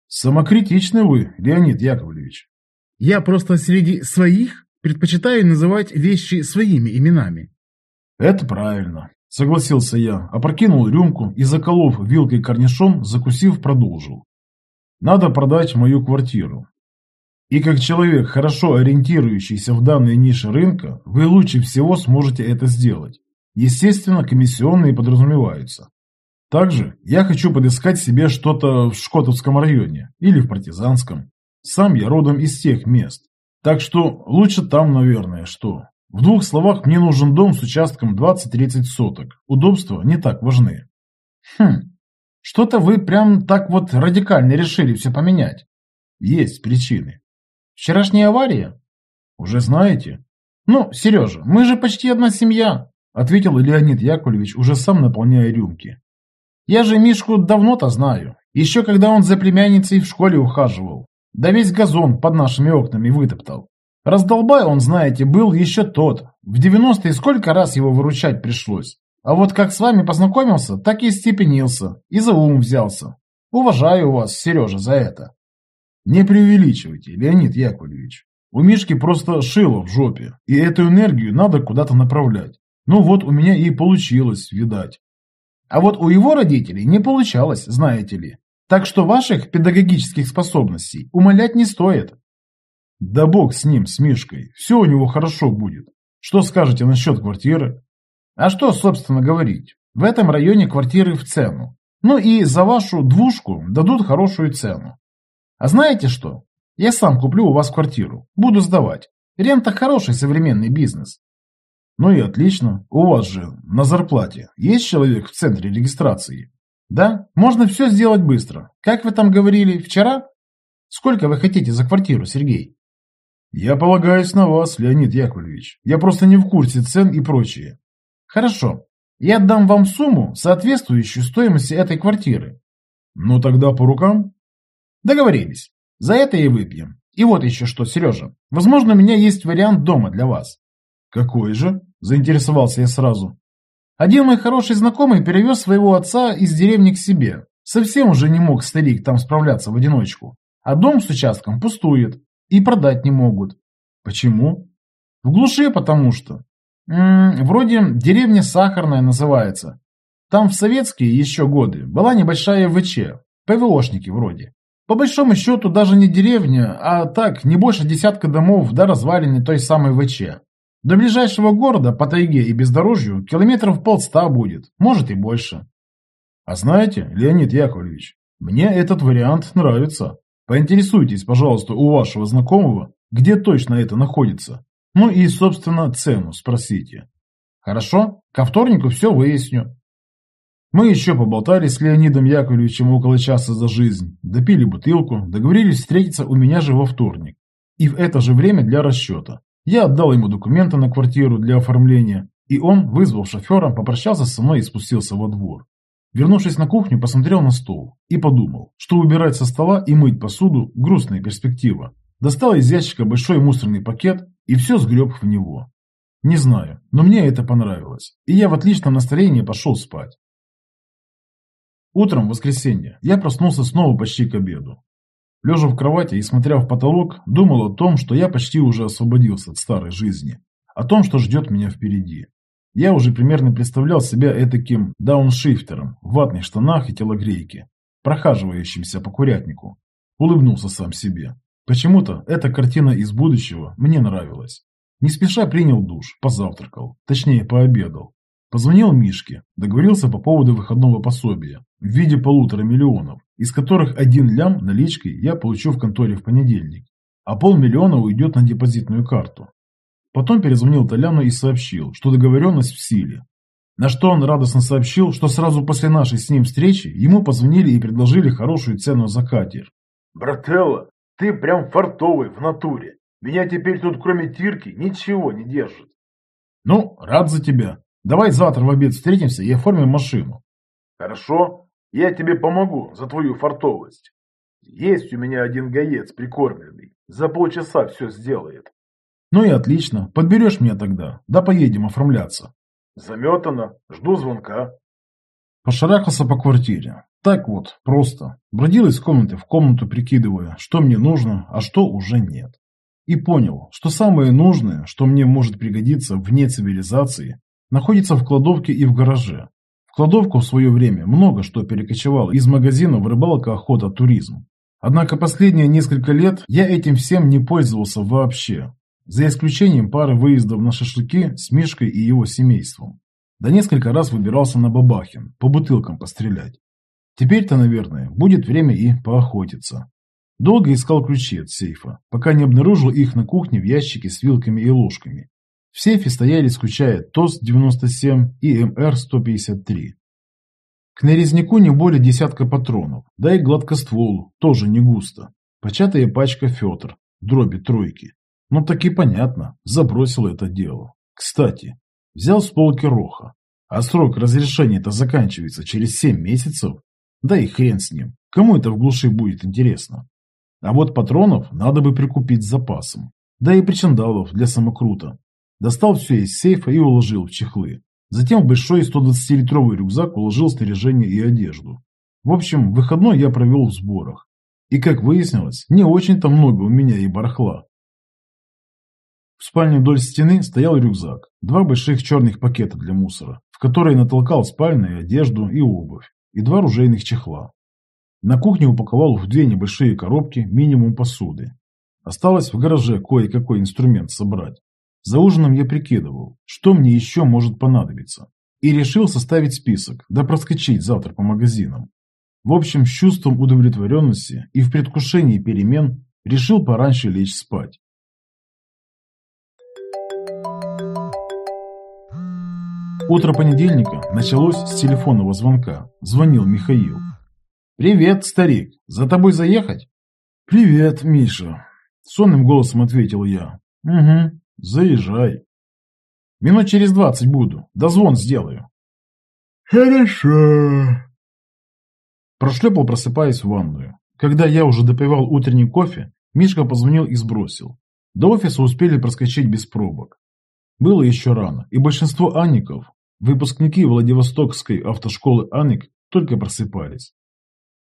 «Самокритичны вы, Леонид Яковлевич». «Я просто среди своих предпочитаю называть вещи своими именами». «Это правильно», — согласился я, опрокинул рюмку и, заколов вилкой корнишон, закусив, продолжил. «Надо продать мою квартиру. И как человек, хорошо ориентирующийся в данной нише рынка, вы лучше всего сможете это сделать. Естественно, комиссионные подразумеваются. Также я хочу подыскать себе что-то в Шкотовском районе или в Партизанском. Сам я родом из тех мест. Так что лучше там, наверное, что. В двух словах, мне нужен дом с участком 20-30 соток. Удобства не так важны. Хм, что-то вы прям так вот радикально решили все поменять. Есть причины. Вчерашняя авария? Уже знаете? Ну, Сережа, мы же почти одна семья, ответил Леонид Яковлевич, уже сам наполняя рюмки. Я же Мишку давно-то знаю, еще когда он за племянницей в школе ухаживал. Да весь газон под нашими окнами вытоптал. Раздолбай он, знаете, был еще тот. В девяностые сколько раз его выручать пришлось. А вот как с вами познакомился, так и степенился, и за ум взялся. Уважаю вас, Сережа, за это. Не преувеличивайте, Леонид Яковлевич. У Мишки просто шило в жопе, и эту энергию надо куда-то направлять. Ну вот у меня и получилось, видать. А вот у его родителей не получалось, знаете ли. Так что ваших педагогических способностей умолять не стоит. Да бог с ним, с Мишкой. Все у него хорошо будет. Что скажете насчет квартиры? А что, собственно, говорить? В этом районе квартиры в цену. Ну и за вашу двушку дадут хорошую цену. А знаете что? Я сам куплю у вас квартиру. Буду сдавать. Рента хороший современный бизнес. Ну и отлично. У вас же на зарплате есть человек в центре регистрации? Да, можно все сделать быстро. Как вы там говорили, вчера? Сколько вы хотите за квартиру, Сергей? Я полагаюсь на вас, Леонид Яковлевич. Я просто не в курсе цен и прочее. Хорошо. Я отдам вам сумму, соответствующую стоимости этой квартиры. Ну тогда по рукам? Договорились. За это и выпьем. И вот еще что, Сережа. Возможно, у меня есть вариант дома для вас. Какой же? Заинтересовался я сразу. Один мой хороший знакомый перевез своего отца из деревни к себе. Совсем уже не мог старик там справляться в одиночку. А дом с участком пустует. И продать не могут. Почему? В глуши потому что. М -м, вроде деревня Сахарная называется. Там в советские еще годы была небольшая ВЧ. ПВОшники вроде. По большому счету даже не деревня, а так, не больше десятка домов до развалины той самой ВЧ. До ближайшего города по тайге и бездорожью километров полста будет, может и больше. А знаете, Леонид Яковлевич, мне этот вариант нравится. Поинтересуйтесь, пожалуйста, у вашего знакомого, где точно это находится. Ну и, собственно, цену спросите. Хорошо, ко вторнику все выясню. Мы еще поболтали с Леонидом Яковлевичем около часа за жизнь, допили бутылку, договорились встретиться у меня же во вторник. И в это же время для расчета. Я отдал ему документы на квартиру для оформления, и он, вызвав шофера, попрощался со мной и спустился во двор. Вернувшись на кухню, посмотрел на стол и подумал, что убирать со стола и мыть посуду – грустная перспектива. Достал из ящика большой мусорный пакет и все сгреб в него. Не знаю, но мне это понравилось, и я в отличном настроении пошел спать. Утром в воскресенье я проснулся снова почти к обеду. Лежа в кровати и смотря в потолок, думал о том, что я почти уже освободился от старой жизни, о том, что ждет меня впереди. Я уже примерно представлял себя этаким дауншифтером в ватных штанах и телогрейке, прохаживающимся по курятнику. Улыбнулся сам себе. Почему-то эта картина из будущего мне нравилась. Не спеша принял душ, позавтракал, точнее пообедал, Позвонил Мишке, договорился по поводу выходного пособия в виде полутора миллионов, из которых один лям наличкой я получу в конторе в понедельник, а полмиллиона уйдет на депозитную карту. Потом перезвонил Толяну и сообщил, что договоренность в силе. На что он радостно сообщил, что сразу после нашей с ним встречи ему позвонили и предложили хорошую цену за катер. «Брателло, ты прям фартовый в натуре. Меня теперь тут кроме тирки ничего не держит». «Ну, рад за тебя. Давай завтра в обед встретимся и оформим машину. Хорошо, я тебе помогу за твою фартовость. Есть у меня один гаец прикормленный. За полчаса все сделает. Ну и отлично. Подберешь меня тогда. Да поедем оформляться. Заметано. Жду звонка. Пошарахался по квартире. Так вот, просто. Бродил из комнаты в комнату, прикидывая, что мне нужно, а что уже нет. И понял, что самое нужное, что мне может пригодиться вне цивилизации, находится в кладовке и в гараже. В кладовку в свое время много что перекочевало из магазинов рыбалка, охота, туризм. Однако последние несколько лет я этим всем не пользовался вообще, за исключением пары выездов на шашлыки с Мишкой и его семейством. Да несколько раз выбирался на Бабахин, по бутылкам пострелять. Теперь-то, наверное, будет время и поохотиться. Долго искал ключи от сейфа, пока не обнаружил их на кухне в ящике с вилками и ложками. В сейфе стояли, исключая ТОС-97 и МР-153. К нарезнику не более десятка патронов, да и гладкостволу, тоже не густо. Початая пачка Фетр, дроби тройки. Ну и понятно, забросил это дело. Кстати, взял с полки Роха. А срок разрешения-то заканчивается через 7 месяцев. Да и хрен с ним, кому это в глуши будет интересно. А вот патронов надо бы прикупить с запасом. Да и причиндалов для самокрута. Достал все из сейфа и уложил в чехлы. Затем в большой 120-литровый рюкзак уложил снаряжение и одежду. В общем, выходной я провел в сборах. И, как выяснилось, не очень-то много у меня и барахла. В спальне вдоль стены стоял рюкзак, два больших черных пакета для мусора, в которые натолкал спальную одежду и обувь, и два ружейных чехла. На кухне упаковал в две небольшие коробки минимум посуды. Осталось в гараже кое-какой инструмент собрать. За ужином я прикидывал, что мне еще может понадобиться. И решил составить список, да проскочить завтра по магазинам. В общем, с чувством удовлетворенности и в предвкушении перемен решил пораньше лечь спать. Утро понедельника началось с телефонного звонка. Звонил Михаил. «Привет, старик. За тобой заехать?» «Привет, Миша», — сонным голосом ответил я. «Угу. Заезжай. Минут через двадцать буду. Дозвон сделаю. Хорошо. Прошлепал, просыпаясь в ванную. Когда я уже допивал утренний кофе, Мишка позвонил и сбросил. До офиса успели проскочить без пробок. Было еще рано, и большинство анников, выпускники Владивостокской автошколы Анник, только просыпались.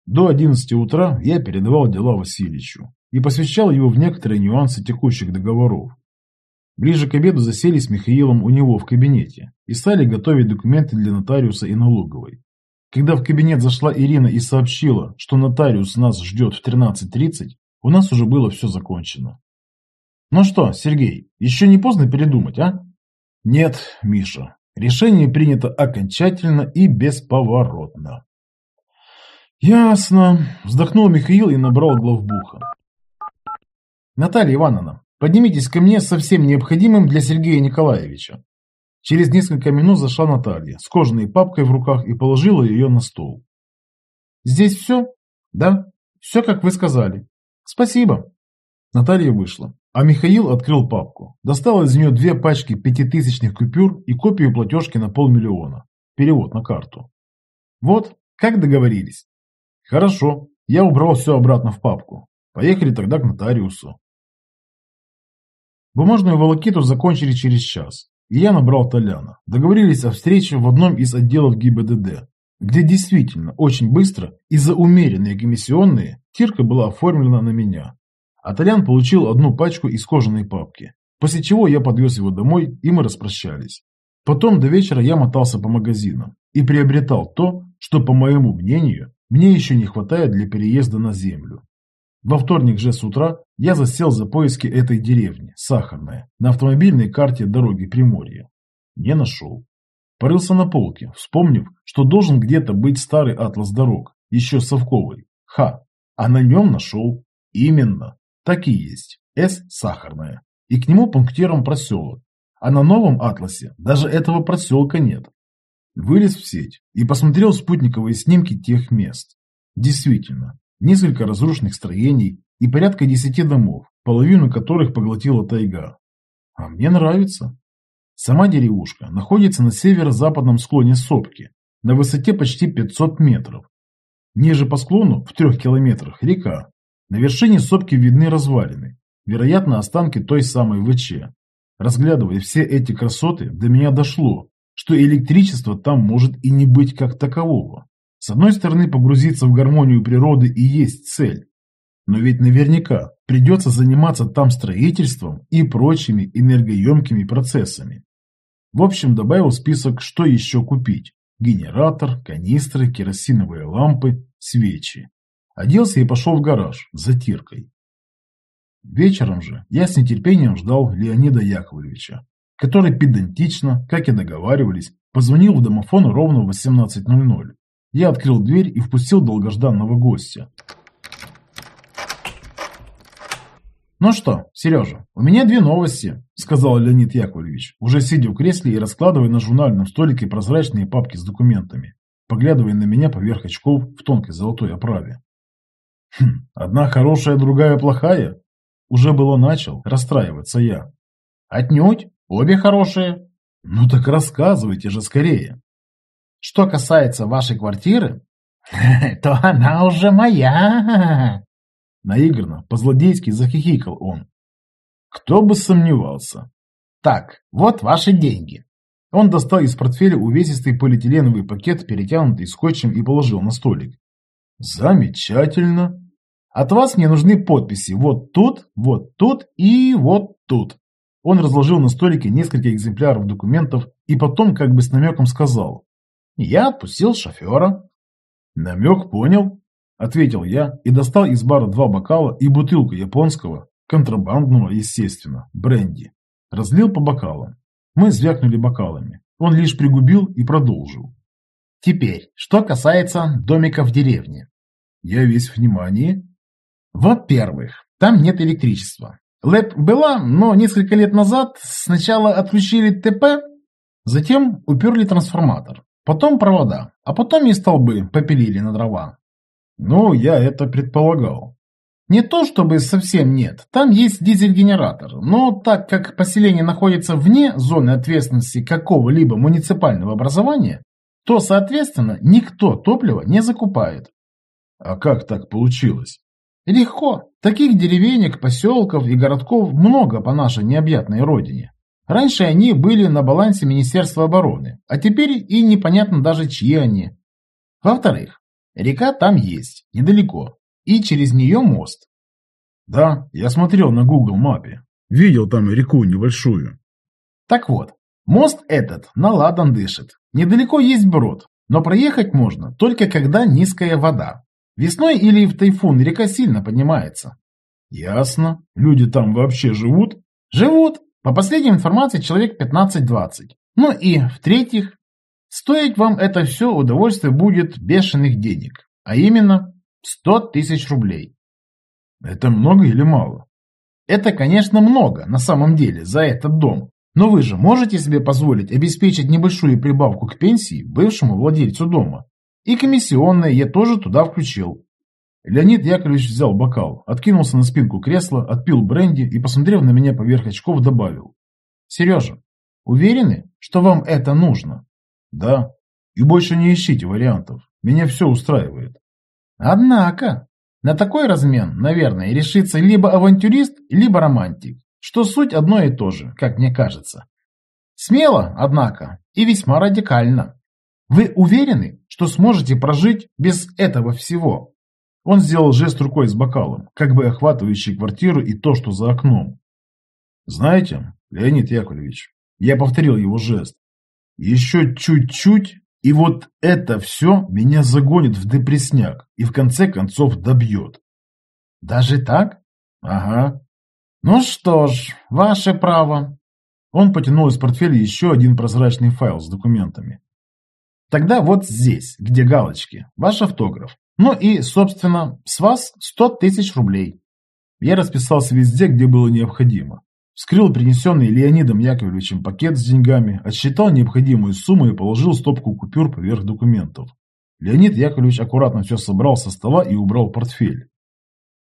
До 11 утра я передавал дела Васильевичу и посвящал его в некоторые нюансы текущих договоров, Ближе к обеду засели с Михаилом у него в кабинете и стали готовить документы для нотариуса и налоговой. Когда в кабинет зашла Ирина и сообщила, что нотариус нас ждет в 13.30, у нас уже было все закончено. Ну что, Сергей, еще не поздно передумать, а? Нет, Миша, решение принято окончательно и бесповоротно. Ясно, вздохнул Михаил и набрал главбуха. Наталья Ивановна, Поднимитесь ко мне со всем необходимым для Сергея Николаевича. Через несколько минут зашла Наталья с кожаной папкой в руках и положила ее на стол. Здесь все? Да, все, как вы сказали. Спасибо. Наталья вышла, а Михаил открыл папку. Достал из нее две пачки пятитысячных купюр и копию платежки на полмиллиона. Перевод на карту. Вот, как договорились. Хорошо, я убрал все обратно в папку. Поехали тогда к нотариусу. Бумажную волокиту закончили через час, и я набрал Толяна. Договорились о встрече в одном из отделов ГИБДД, где действительно очень быстро и за умеренные комиссионные тирка была оформлена на меня. А Толян получил одну пачку из кожаной папки, после чего я подвез его домой, и мы распрощались. Потом до вечера я мотался по магазинам и приобретал то, что, по моему мнению, мне еще не хватает для переезда на землю. Во вторник же с утра я засел за поиски этой деревни, Сахарная, на автомобильной карте дороги Приморья. Не нашел. Порылся на полке, вспомнив, что должен где-то быть старый атлас дорог, еще совковый. Ха, а на нем нашел. Именно, так и есть. С Сахарная. И к нему пунктиром проселок. А на новом атласе даже этого проселка нет. Вылез в сеть и посмотрел спутниковые снимки тех мест. Действительно, несколько разрушенных строений и порядка десяти домов, половину которых поглотила тайга. А мне нравится. Сама деревушка находится на северо-западном склоне сопки, на высоте почти 500 метров. Ниже по склону, в трех километрах, река. На вершине сопки видны развалины, вероятно, останки той самой ВЧ. Разглядывая все эти красоты, до меня дошло, что электричества там может и не быть как такового. С одной стороны, погрузиться в гармонию природы и есть цель. Но ведь наверняка придется заниматься там строительством и прочими энергоемкими процессами. В общем, добавил список, что еще купить. Генератор, канистры, керосиновые лампы, свечи. Оделся и пошел в гараж за тиркой. Вечером же я с нетерпением ждал Леонида Яковлевича который педантично, как и договаривались, позвонил в домофон ровно в 18.00. Я открыл дверь и впустил долгожданного гостя. «Ну что, Сережа, у меня две новости», – сказал Леонид Яковлевич, уже сидя в кресле и раскладывая на журнальном столике прозрачные папки с документами, поглядывая на меня поверх очков в тонкой золотой оправе. «Хм, одна хорошая, другая плохая?» Уже было начал расстраиваться я. «Отнюдь. Обе хорошие. Ну так рассказывайте же скорее. Что касается вашей квартиры, то она уже моя. Наигранно, по-злодейски захихикал он. Кто бы сомневался. Так, вот ваши деньги. Он достал из портфеля увесистый полиэтиленовый пакет, перетянутый скотчем, и положил на столик. Замечательно. От вас мне нужны подписи вот тут, вот тут и вот тут. Он разложил на столике несколько экземпляров документов и потом как бы с намеком сказал. «Я отпустил шофера». «Намек понял», – ответил я и достал из бара два бокала и бутылку японского, контрабандного, естественно, бренди. Разлил по бокалам. Мы звякнули бокалами. Он лишь пригубил и продолжил. «Теперь, что касается домика в деревне». «Я весь внимание». «Во-первых, там нет электричества. ЛЭП была, но несколько лет назад сначала отключили ТП, затем уперли трансформатор, потом провода, а потом и столбы попилили на дрова. Ну, я это предполагал. Не то чтобы совсем нет, там есть дизель-генератор, но так как поселение находится вне зоны ответственности какого-либо муниципального образования, то, соответственно, никто топливо не закупает. А как так получилось? Легко. Таких деревенек, поселков и городков много по нашей необъятной родине. Раньше они были на балансе Министерства обороны, а теперь и непонятно даже чьи они. Во-вторых, река там есть, недалеко, и через нее мост. Да, я смотрел на Google мапе. Видел там реку небольшую. Так вот, мост этот на ладан дышит. Недалеко есть брод, но проехать можно только когда низкая вода. Весной или в тайфун река сильно поднимается. Ясно. Люди там вообще живут? Живут. По последней информации, человек 15-20. Ну и, в-третьих, стоить вам это все удовольствие будет бешеных денег. А именно 100 тысяч рублей. Это много или мало? Это, конечно, много на самом деле за этот дом. Но вы же можете себе позволить обеспечить небольшую прибавку к пенсии бывшему владельцу дома. И комиссионное я тоже туда включил. Леонид Яковлевич взял бокал, откинулся на спинку кресла, отпил бренди и, посмотрев на меня поверх очков, добавил. «Сережа, уверены, что вам это нужно?» «Да. И больше не ищите вариантов. Меня все устраивает». «Однако, на такой размен, наверное, решится либо авантюрист, либо романтик, что суть одно и то же, как мне кажется. Смело, однако, и весьма радикально. Вы уверены, что сможете прожить без этого всего? Он сделал жест рукой с бокалом, как бы охватывающий квартиру и то, что за окном. Знаете, Леонид Яковлевич, я повторил его жест. Еще чуть-чуть, и вот это все меня загонит в депресняк и в конце концов добьет. Даже так? Ага. Ну что ж, ваше право. Он потянул из портфеля еще один прозрачный файл с документами. Тогда вот здесь, где галочки, ваш автограф. Ну и, собственно, с вас 100 тысяч рублей. Я расписался везде, где было необходимо. Вскрыл принесенный Леонидом Яковлевичем пакет с деньгами, отсчитал необходимую сумму и положил стопку купюр поверх документов. Леонид Яковлевич аккуратно все собрал со стола и убрал портфель.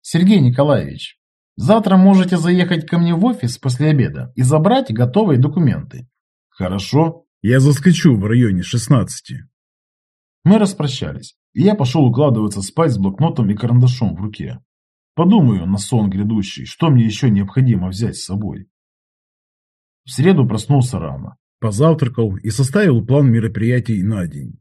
«Сергей Николаевич, завтра можете заехать ко мне в офис после обеда и забрать готовые документы. Хорошо, я заскочу в районе 16. Мы распрощались, и я пошел укладываться спать с блокнотом и карандашом в руке. Подумаю на сон грядущий, что мне еще необходимо взять с собой. В среду проснулся рано, позавтракал и составил план мероприятий на день.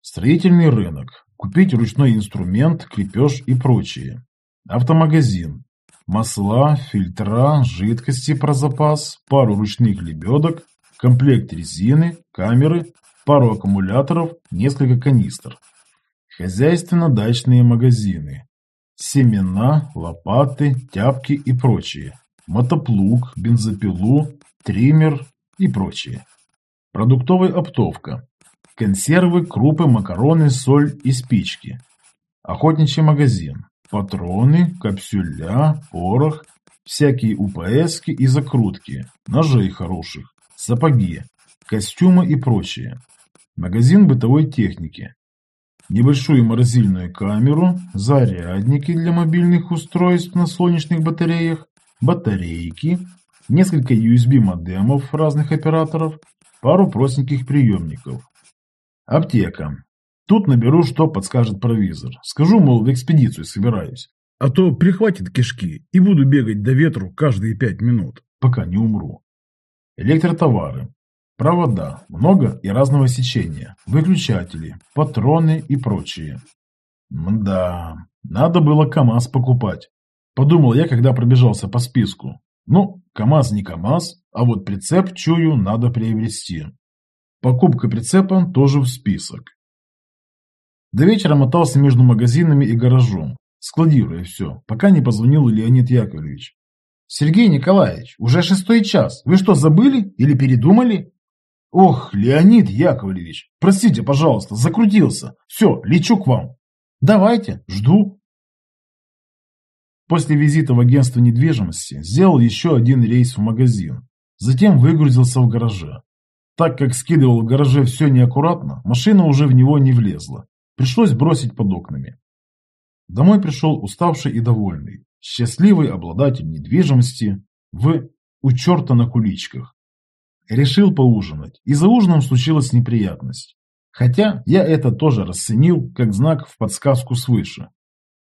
Строительный рынок, купить ручной инструмент, крепеж и прочее. Автомагазин, масла, фильтра, жидкости про запас, пару ручных лебедок, комплект резины, камеры, пару аккумуляторов, несколько канистр. Хозяйственно-дачные магазины. Семена, лопаты, тяпки и прочее. Мотоплуг, бензопилу, триммер и прочее. Продуктовая оптовка. Консервы, крупы, макароны, соль и спички. Охотничий магазин. Патроны, капсюля, порох, всякие УПСки и закрутки, ножей хороших, сапоги, костюмы и прочее. Магазин бытовой техники. Небольшую морозильную камеру, зарядники для мобильных устройств на солнечных батареях, батарейки, несколько USB-модемов разных операторов, пару простеньких приемников. Аптека. Тут наберу, что подскажет провизор. Скажу, мол, в экспедицию собираюсь. А то прихватит кишки и буду бегать до ветру каждые пять минут, пока не умру. Электротовары. Провода. Много и разного сечения. Выключатели, патроны и прочее. Мда, надо было КАМАЗ покупать. Подумал я, когда пробежался по списку. Ну, КАМАЗ не КАМАЗ, а вот прицеп, чую, надо приобрести. Покупка прицепа тоже в список. До вечера мотался между магазинами и гаражом, складируя все, пока не позвонил Леонид Яковлевич. «Сергей Николаевич, уже шестой час. Вы что, забыли или передумали?» «Ох, Леонид Яковлевич, простите, пожалуйста, закрутился. Все, лечу к вам». «Давайте, жду». После визита в агентство недвижимости сделал еще один рейс в магазин. Затем выгрузился в гараже. Так как скидывал в гараже все неаккуратно, машина уже в него не влезла. Пришлось бросить под окнами. Домой пришел уставший и довольный, счастливый обладатель недвижимости в «У черта на куличках». Решил поужинать, и за ужином случилась неприятность. Хотя я это тоже расценил как знак в подсказку свыше.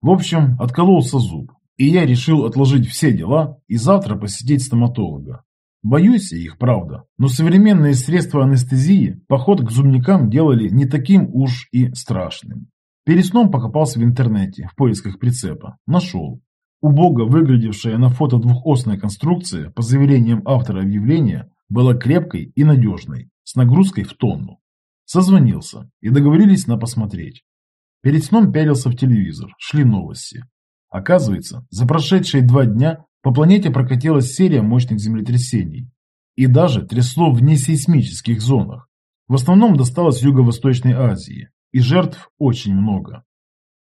В общем, откололся зуб, и я решил отложить все дела и завтра посетить стоматолога. Боюсь я их, правда, но современные средства анестезии поход к зубникам делали не таким уж и страшным. Перед сном покопался в интернете в поисках прицепа. Нашел. Убого выглядевшая на фото двухосная конструкция, по заверениям автора объявления, была крепкой и надежной, с нагрузкой в тонну. Созвонился и договорились на посмотреть. Перед сном пялился в телевизор, шли новости. Оказывается, за прошедшие два дня по планете прокатилась серия мощных землетрясений. И даже трясло в несейсмических зонах. В основном досталось Юго-Восточной Азии. И жертв очень много.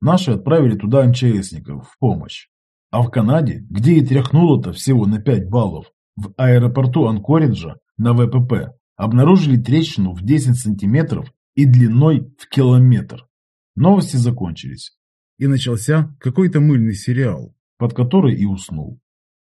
Наши отправили туда МЧСников в помощь. А в Канаде, где и тряхнуло-то всего на 5 баллов, в аэропорту Анкориджа на ВПП обнаружили трещину в 10 сантиметров и длиной в километр. Новости закончились. И начался какой-то мыльный сериал, под который и уснул.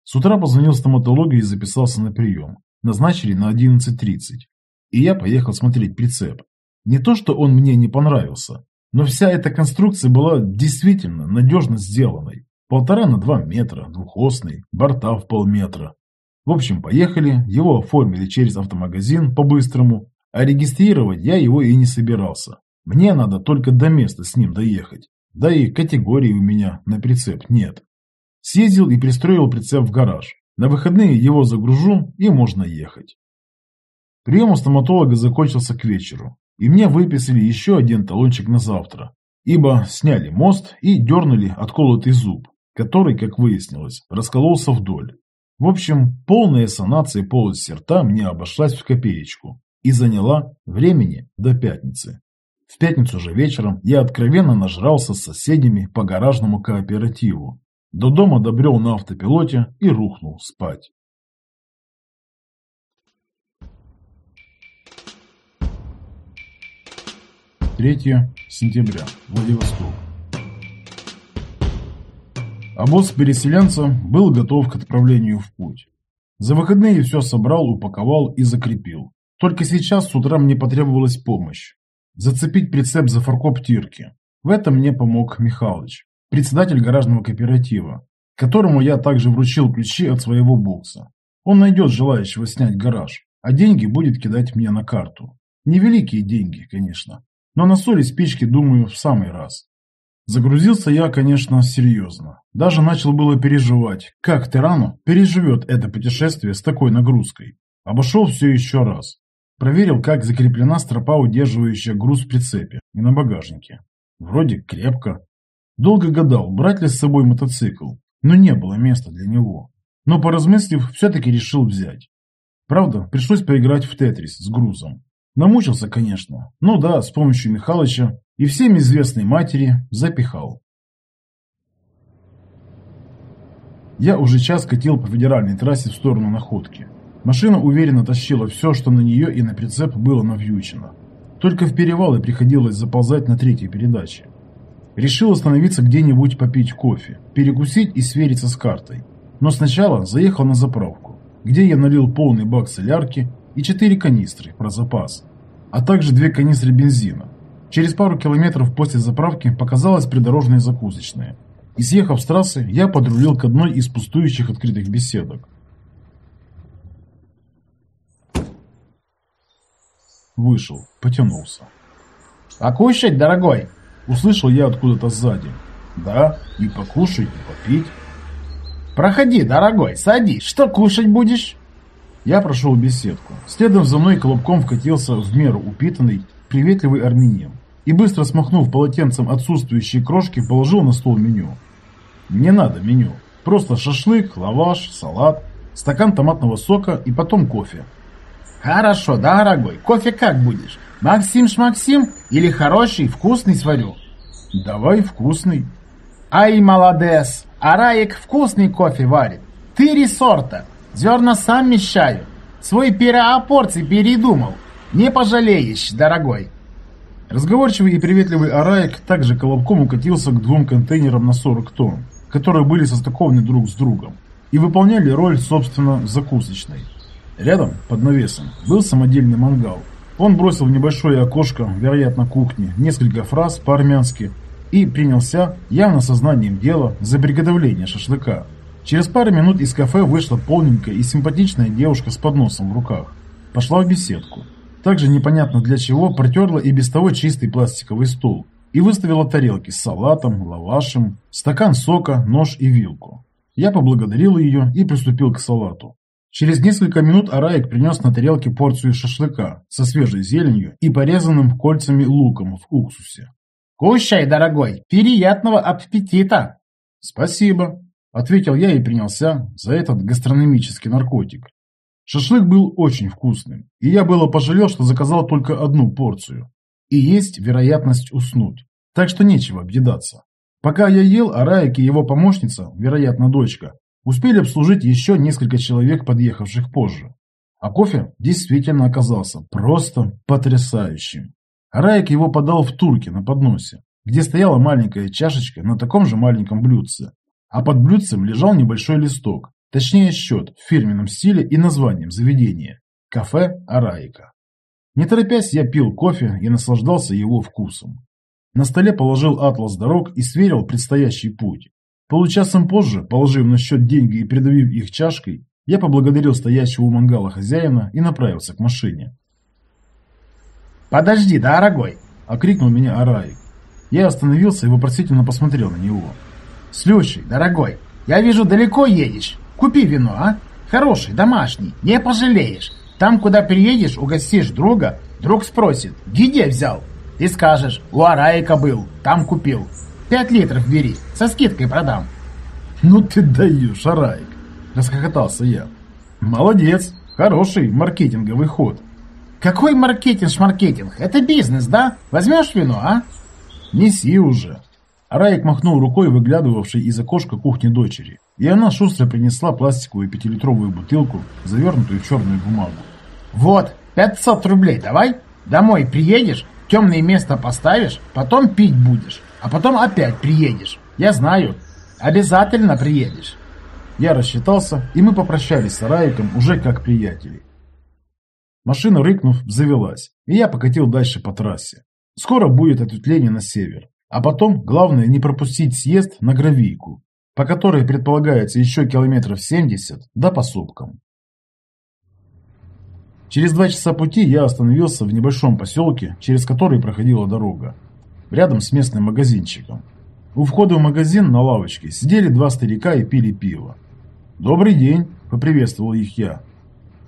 С утра позвонил в стоматологию и записался на прием. Назначили на 11.30. И я поехал смотреть прицеп. Не то, что он мне не понравился, но вся эта конструкция была действительно надежно сделанной. Полтора на два метра, двухосный, борта в полметра. В общем, поехали, его оформили через автомагазин по-быстрому, а регистрировать я его и не собирался. Мне надо только до места с ним доехать. Да и категории у меня на прицеп нет. Съездил и пристроил прицеп в гараж. На выходные его загружу и можно ехать. Прием у стоматолога закончился к вечеру, и мне выписали еще один талончик на завтра, ибо сняли мост и дернули отколотый зуб, который, как выяснилось, раскололся вдоль. В общем, полная санация полости рта мне обошлась в копеечку и заняла времени до пятницы. В пятницу же вечером я откровенно нажрался с соседями по гаражному кооперативу, до дома добрел на автопилоте и рухнул спать. Третье сентября. Владивосток. Обоз переселенца был готов к отправлению в путь. За выходные все собрал, упаковал и закрепил. Только сейчас с утра мне потребовалась помощь. Зацепить прицеп за фаркоп тирки. В этом мне помог Михалыч, председатель гаражного кооператива, которому я также вручил ключи от своего бокса. Он найдет желающего снять гараж, а деньги будет кидать мне на карту. Невеликие деньги, конечно, но на соли спички, думаю, в самый раз. Загрузился я, конечно, серьезно. Даже начал было переживать, как Тирану переживет это путешествие с такой нагрузкой. Обошел все еще раз. Проверил, как закреплена стропа, удерживающая груз в прицепе и на багажнике. Вроде крепко. Долго гадал, брать ли с собой мотоцикл, но не было места для него. Но поразмыслив, все-таки решил взять. Правда, пришлось поиграть в Тетрис с грузом. Намучился, конечно, но да, с помощью Михалыча и всем известной матери запихал. Я уже час катил по федеральной трассе в сторону находки. Машина уверенно тащила все, что на нее и на прицеп было навьючено. Только в перевалы приходилось заползать на третьей передаче. Решил остановиться где-нибудь попить кофе, перекусить и свериться с картой. Но сначала заехал на заправку, где я налил полный бак солярки и четыре канистры про запас, а также две канистры бензина. Через пару километров после заправки показалась придорожная закусочная. И съехав с трассы, я подрулил к одной из пустующих открытых беседок. Вышел, потянулся. «Покушать, дорогой?» Услышал я откуда-то сзади. «Да, и покушать, и попить». «Проходи, дорогой, садись. Что кушать будешь?» Я прошел беседку. Следом за мной колобком вкатился в меру упитанный, приветливый армянин. И быстро смахнув полотенцем отсутствующие крошки, положил на стол меню. Не надо меню. Просто шашлык, лаваш, салат, стакан томатного сока и потом кофе. Хорошо, дорогой. Кофе как будешь? Максим-шмаксим или хороший, вкусный сварю? Давай вкусный. Ай, молодец. А Раик вкусный кофе варит. Три сорта. Зерна сам мешаю. Свой переопорций передумал. Не пожалеешь, дорогой. Разговорчивый и приветливый Араик также колобком укатился к двум контейнерам на 40 тонн, которые были состыкованы друг с другом и выполняли роль, собственно, закусочной. Рядом, под навесом, был самодельный мангал. Он бросил в небольшое окошко, вероятно, кухни, несколько фраз по-армянски и принялся, явно сознанием дела, за приготовление шашлыка. Через пару минут из кафе вышла полненькая и симпатичная девушка с подносом в руках. Пошла в беседку. Также непонятно для чего протерла и без того чистый пластиковый стул и выставила тарелки с салатом, лавашем, стакан сока, нож и вилку. Я поблагодарил ее и приступил к салату. Через несколько минут Араик принес на тарелке порцию шашлыка со свежей зеленью и порезанным кольцами луком в уксусе. «Кушай, дорогой, приятного аппетита!» «Спасибо», — ответил я и принялся за этот гастрономический наркотик. Шашлык был очень вкусным, и я было пожалел, что заказал только одну порцию. И есть вероятность уснуть, так что нечего объедаться. Пока я ел, Араик и его помощница, вероятно дочка, Успели обслужить еще несколько человек, подъехавших позже. А кофе действительно оказался просто потрясающим. Раек его подал в турке на подносе, где стояла маленькая чашечка на таком же маленьком блюдце. А под блюдцем лежал небольшой листок, точнее счет в фирменном стиле и названием заведения – кафе Араика. Не торопясь, я пил кофе и наслаждался его вкусом. На столе положил атлас дорог и сверил предстоящий путь. Получасом позже, положив на счет деньги и придавив их чашкой, я поблагодарил стоящего у мангала хозяина и направился к машине. «Подожди, дорогой!» – окрикнул меня Араик. Я остановился и вопросительно посмотрел на него. «Слушай, дорогой, я вижу, далеко едешь. Купи вино, а? Хороший, домашний, не пожалеешь. Там, куда приедешь, угостишь друга, друг спросит, где взял? Ты скажешь, у Араика был, там купил. Пять литров бери, со скидкой продам. Ну ты даешь, Араик, расхохотался я. Молодец, хороший маркетинговый ход. Какой маркетинг-шмаркетинг? Это бизнес, да? Возьмешь вино, а? Неси уже. Араик махнул рукой, выглядывавшей из окошка кухни дочери, и она шустро принесла пластиковую пятилитровую бутылку, завернутую в черную бумагу. «Вот, 500 рублей давай. Домой приедешь, темное место поставишь, потом пить будешь а потом опять приедешь. Я знаю, обязательно приедешь. Я рассчитался, и мы попрощались с Раиком уже как приятели. Машина, рыкнув, завелась, и я покатил дальше по трассе. Скоро будет ответвление на север. А потом, главное, не пропустить съезд на Гравийку, по которой предполагается еще километров 70, да по сопкам. Через два часа пути я остановился в небольшом поселке, через который проходила дорога, рядом с местным магазинчиком. У входа в магазин на лавочке сидели два старика и пили пиво. «Добрый день!» – поприветствовал их я.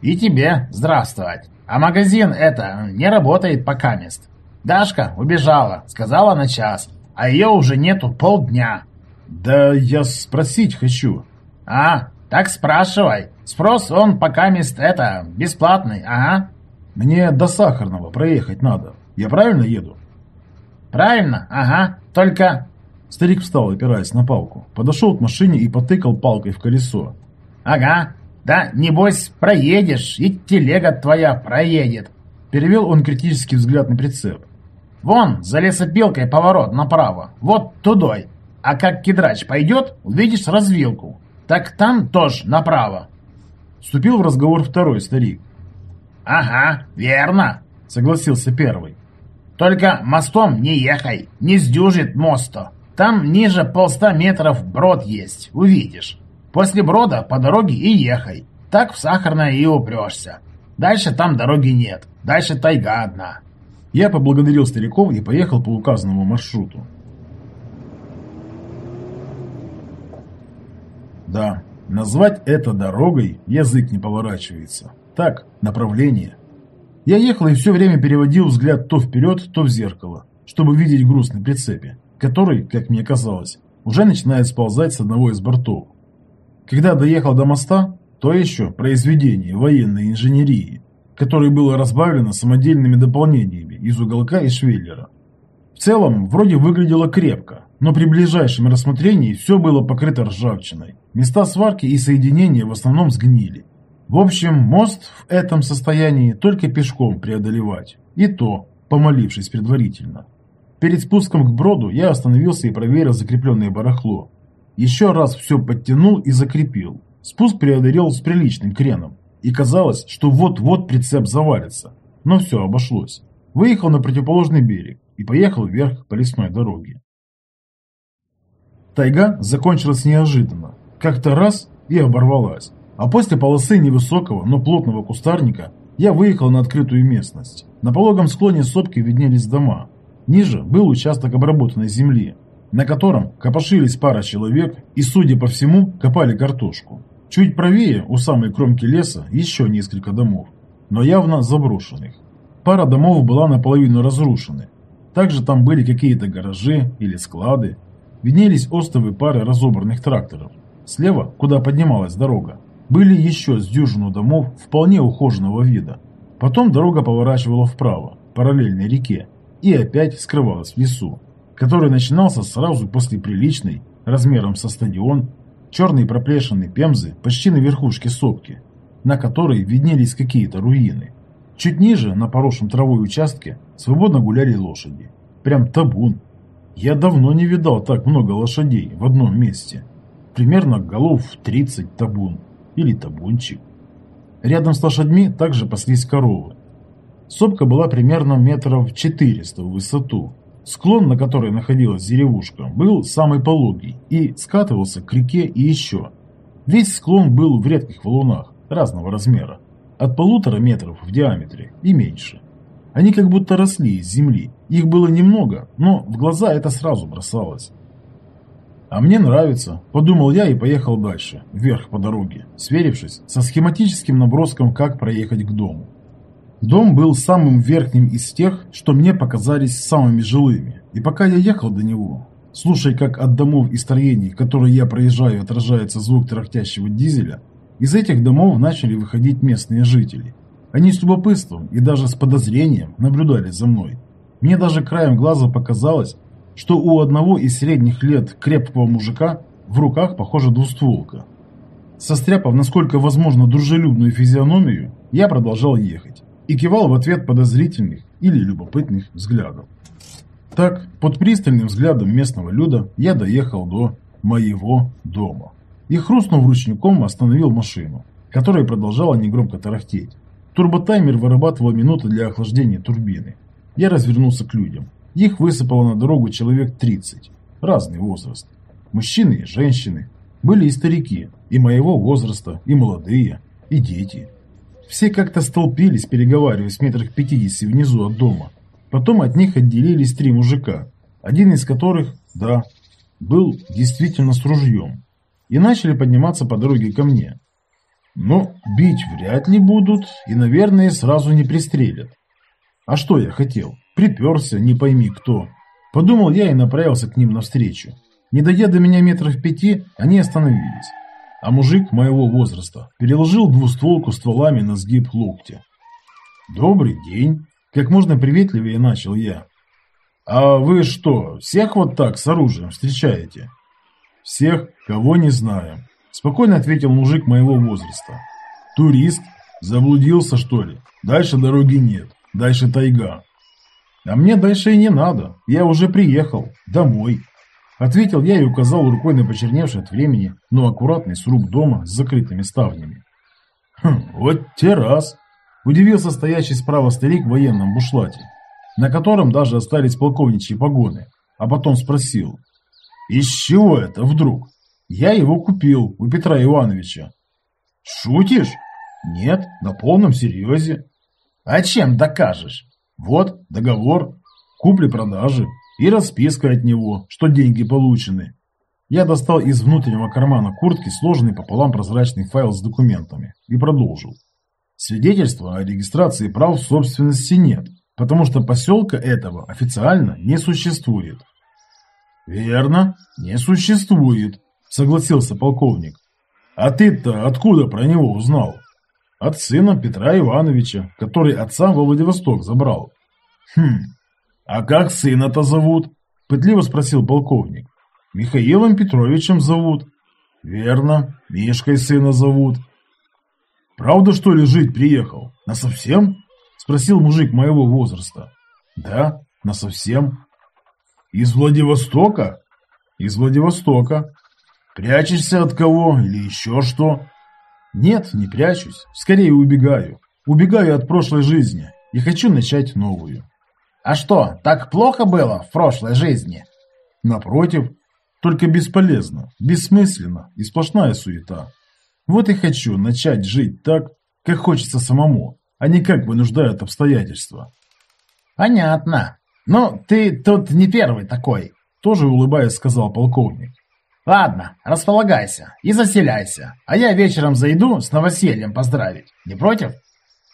«И тебе здравствовать! А магазин это не работает пока мест. Дашка убежала, сказала на час, а ее уже нету полдня». «Да я спросить хочу». «А, так спрашивай. Спрос он пока мест это бесплатный, ага». «Мне до Сахарного проехать надо. Я правильно еду?» «Правильно, ага. Только...» Старик встал, опираясь на палку. Подошел к машине и потыкал палкой в колесо. «Ага. Да, небось, проедешь, и телега твоя проедет». Перевел он критический взгляд на прицеп. «Вон, за лесопилкой поворот направо. Вот тудой. А как кедрач пойдет, увидишь развилку. Так там тоже направо». Вступил в разговор второй старик. «Ага, верно», — согласился первый. «Только мостом не ехай, не сдюжит моста. Там ниже полста метров брод есть, увидишь. После брода по дороге и ехай. Так в Сахарное и упрешься. Дальше там дороги нет, дальше тайга одна». Я поблагодарил стариков и поехал по указанному маршруту. Да, назвать это дорогой язык не поворачивается. Так, направление. Я ехал и все время переводил взгляд то вперед, то в зеркало, чтобы видеть груз на прицепе, который, как мне казалось, уже начинает сползать с одного из бортов. Когда доехал до моста, то еще произведение военной инженерии, которое было разбавлено самодельными дополнениями из уголка и швеллера. В целом, вроде выглядело крепко, но при ближайшем рассмотрении все было покрыто ржавчиной. Места сварки и соединения в основном сгнили. В общем, мост в этом состоянии только пешком преодолевать. И то, помолившись предварительно. Перед спуском к броду я остановился и проверил закрепленное барахло. Еще раз все подтянул и закрепил. Спуск преодолел с приличным креном. И казалось, что вот-вот прицеп завалится. Но все обошлось. Выехал на противоположный берег и поехал вверх по лесной дороге. Тайга закончилась неожиданно. Как-то раз и оборвалась. А после полосы невысокого, но плотного кустарника я выехал на открытую местность. На пологом склоне сопки виднелись дома. Ниже был участок обработанной земли, на котором копошились пара человек и, судя по всему, копали картошку. Чуть правее, у самой кромки леса, еще несколько домов, но явно заброшенных. Пара домов была наполовину разрушены. Также там были какие-то гаражи или склады. Виднелись остовы пары разобранных тракторов. Слева, куда поднималась дорога, были еще с дюжину домов вполне ухоженного вида. Потом дорога поворачивала вправо, параллельно реке, и опять скрывалась в лесу, который начинался сразу после приличной, размером со стадион, черной проплешины Пемзы почти на верхушке сопки, на которой виднелись какие-то руины. Чуть ниже, на поросшем травой участке, свободно гуляли лошади. Прям табун. Я давно не видал так много лошадей в одном месте. Примерно голов 30 табун или табунчик. Рядом с лошадьми также паслись коровы. Сопка была примерно метров 400 в высоту. Склон, на которой находилась деревушка, был самый пологий и скатывался к реке и еще. Весь склон был в редких валунах разного размера, от полутора метров в диаметре и меньше. Они как будто росли из земли, их было немного, но в глаза это сразу бросалось. А мне нравится, подумал я и поехал дальше, вверх по дороге, сверившись со схематическим наброском, как проехать к дому. Дом был самым верхним из тех, что мне показались самыми жилыми, и пока я ехал до него, слушая, как от домов и строений, которые я проезжаю, отражается звук трахтящего дизеля, из этих домов начали выходить местные жители. Они с любопытством и даже с подозрением наблюдали за мной. Мне даже краем глаза показалось, что у одного из средних лет крепкого мужика в руках, похоже, двустволка. Состряпав, насколько возможно, дружелюбную физиономию, я продолжал ехать и кивал в ответ подозрительных или любопытных взглядов. Так, под пристальным взглядом местного люда я доехал до моего дома. И хрустнув ручником остановил машину, которая продолжала негромко тарахтеть. Турботаймер вырабатывал минуты для охлаждения турбины. Я развернулся к людям. Их высыпало на дорогу человек 30. Разный возраст. Мужчины и женщины. Были и старики, и моего возраста, и молодые, и дети. Все как-то столпились, переговариваясь в метрах 50 внизу от дома. Потом от них отделились три мужика, один из которых, да, был действительно с ружьем. И начали подниматься по дороге ко мне. Но бить вряд ли будут и, наверное, сразу не пристрелят. А что я хотел? Приперся, не пойми кто. Подумал я и направился к ним навстречу. Не дойдя до меня метров пяти, они остановились. А мужик моего возраста переложил двустволку стволами на сгиб локтя. «Добрый день!» Как можно приветливее начал я. «А вы что, всех вот так с оружием встречаете?» «Всех, кого не знаем», – спокойно ответил мужик моего возраста. «Турист? Заблудился, что ли? Дальше дороги нет, дальше тайга». «А мне дальше и не надо, я уже приехал, домой», – ответил я и указал рукой на почерневший от времени, но аккуратный сруб дома с закрытыми ставнями. «Хм, вот те раз», – удивился стоящий справа старик в военном бушлате на котором даже остались полковничьи погоны, а потом спросил, «Из чего это вдруг? Я его купил у Петра Ивановича». «Шутишь?» «Нет, на полном серьезе». «А чем докажешь?» «Вот, договор, купли-продажи и расписка от него, что деньги получены». Я достал из внутреннего кармана куртки сложенный пополам прозрачный файл с документами и продолжил. Свидетельства о регистрации прав собственности нет, потому что поселка этого официально не существует. Верно, не существует, согласился полковник. А ты-то откуда про него узнал? От сына Петра Ивановича, который отца во Владивосток забрал. Хм, а как сына-то зовут? Пытливо спросил полковник. Михаилом Петровичем зовут. Верно, Мишкой сына зовут. Правда, что ли, жить приехал? Насовсем? Спросил мужик моего возраста. Да, насовсем. Из Владивостока? Из Владивостока. Прячешься от кого или еще что? Нет, не прячусь. Скорее убегаю. Убегаю от прошлой жизни и хочу начать новую. А что, так плохо было в прошлой жизни? Напротив, только бесполезно, бессмысленно и сплошная суета. Вот и хочу начать жить так, как хочется самому, а не как вынуждают обстоятельства. Понятно. Но ты тут не первый такой, тоже улыбаясь сказал полковник. Ладно, располагайся и заселяйся, а я вечером зайду с новосельем поздравить. Не против?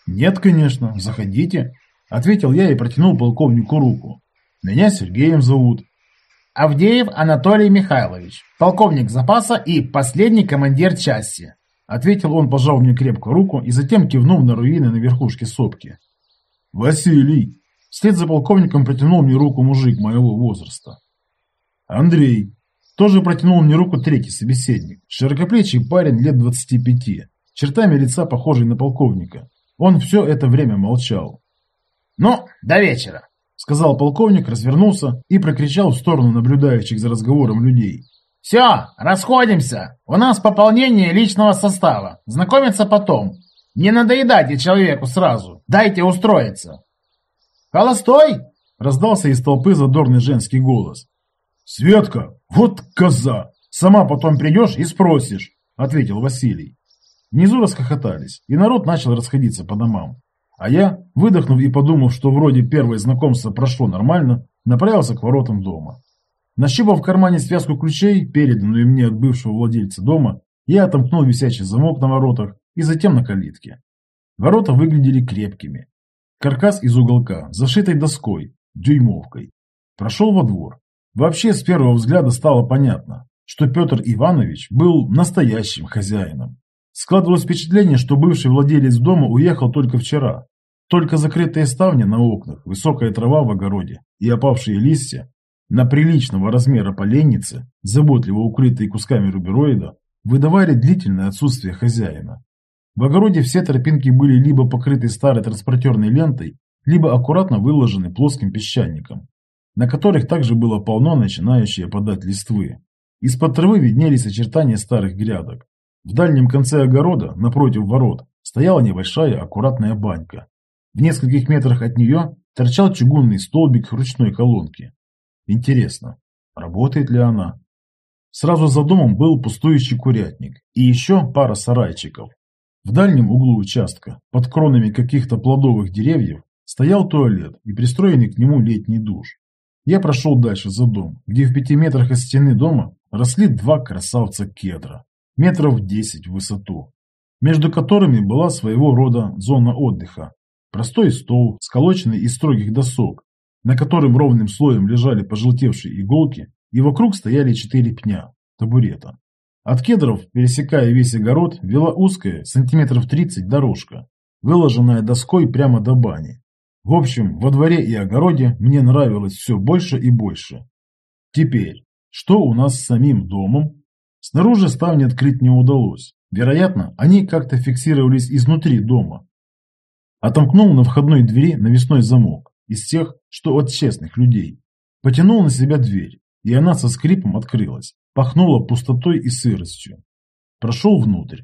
Нет, конечно, заходите, ответил я и протянул полковнику руку. Меня Сергеем зовут. Авдеев Анатолий Михайлович, полковник запаса и последний командир части. Ответил он, пожал мне крепко руку и затем кивнул на руины на верхушке сопки. «Василий!» Вслед за полковником протянул мне руку мужик моего возраста. «Андрей!» Тоже протянул мне руку третий собеседник. Широкоплечий парень лет 25, чертами лица похожий на полковника. Он все это время молчал. «Ну, до вечера!» Сказал полковник, развернулся и прокричал в сторону наблюдающих за разговором людей. «Все, расходимся. У нас пополнение личного состава. Знакомиться потом. Не надоедайте человеку сразу. Дайте устроиться». «Холостой?» – раздался из толпы задорный женский голос. «Светка, вот коза! Сама потом придешь и спросишь», – ответил Василий. Внизу расхохотались, и народ начал расходиться по домам. А я, выдохнув и подумав, что вроде первое знакомство прошло нормально, направился к воротам дома. Нащупав в кармане связку ключей, переданную мне от бывшего владельца дома, я отомкнул висячий замок на воротах и затем на калитке. Ворота выглядели крепкими. Каркас из уголка, зашитой доской, дюймовкой. Прошел во двор. Вообще, с первого взгляда стало понятно, что Петр Иванович был настоящим хозяином. Складывалось впечатление, что бывший владелец дома уехал только вчера. Только закрытые ставни на окнах, высокая трава в огороде и опавшие листья на приличного размера поленницы, заботливо укрытые кусками рубероида, выдавали длительное отсутствие хозяина. В огороде все тропинки были либо покрыты старой транспортерной лентой, либо аккуратно выложены плоским песчаником, на которых также было полно начинающие подать листвы. Из-под травы виднелись очертания старых грядок. В дальнем конце огорода, напротив ворот, стояла небольшая аккуратная банька. В нескольких метрах от нее торчал чугунный столбик ручной колонки. Интересно, работает ли она? Сразу за домом был пустующий курятник и еще пара сарайчиков. В дальнем углу участка, под кронами каких-то плодовых деревьев, стоял туалет и пристроенный к нему летний душ. Я прошел дальше за дом, где в пяти метрах от стены дома росли два красавца кедра, метров десять в высоту, между которыми была своего рода зона отдыха. Простой стол, сколоченный из строгих досок, на котором ровным слоем лежали пожелтевшие иголки, и вокруг стояли четыре пня, табурета. От кедров, пересекая весь огород, вела узкая, сантиметров 30 дорожка, выложенная доской прямо до бани. В общем, во дворе и огороде мне нравилось все больше и больше. Теперь, что у нас с самим домом? Снаружи ставни открыть не удалось. Вероятно, они как-то фиксировались изнутри дома. Отомкнул на входной двери навесной замок, из тех, что от честных людей. Потянул на себя дверь, и она со скрипом открылась, пахнула пустотой и сыростью. Прошел внутрь.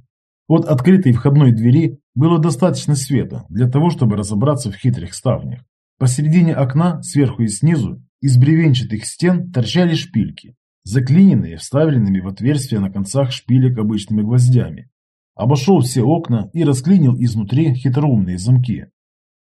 От открытой входной двери было достаточно света для того, чтобы разобраться в хитрых ставнях. Посередине окна, сверху и снизу, из бревенчатых стен торчали шпильки, заклиненные, вставленными в отверстия на концах шпилек обычными гвоздями. Обошел все окна и расклинил изнутри хитроумные замки.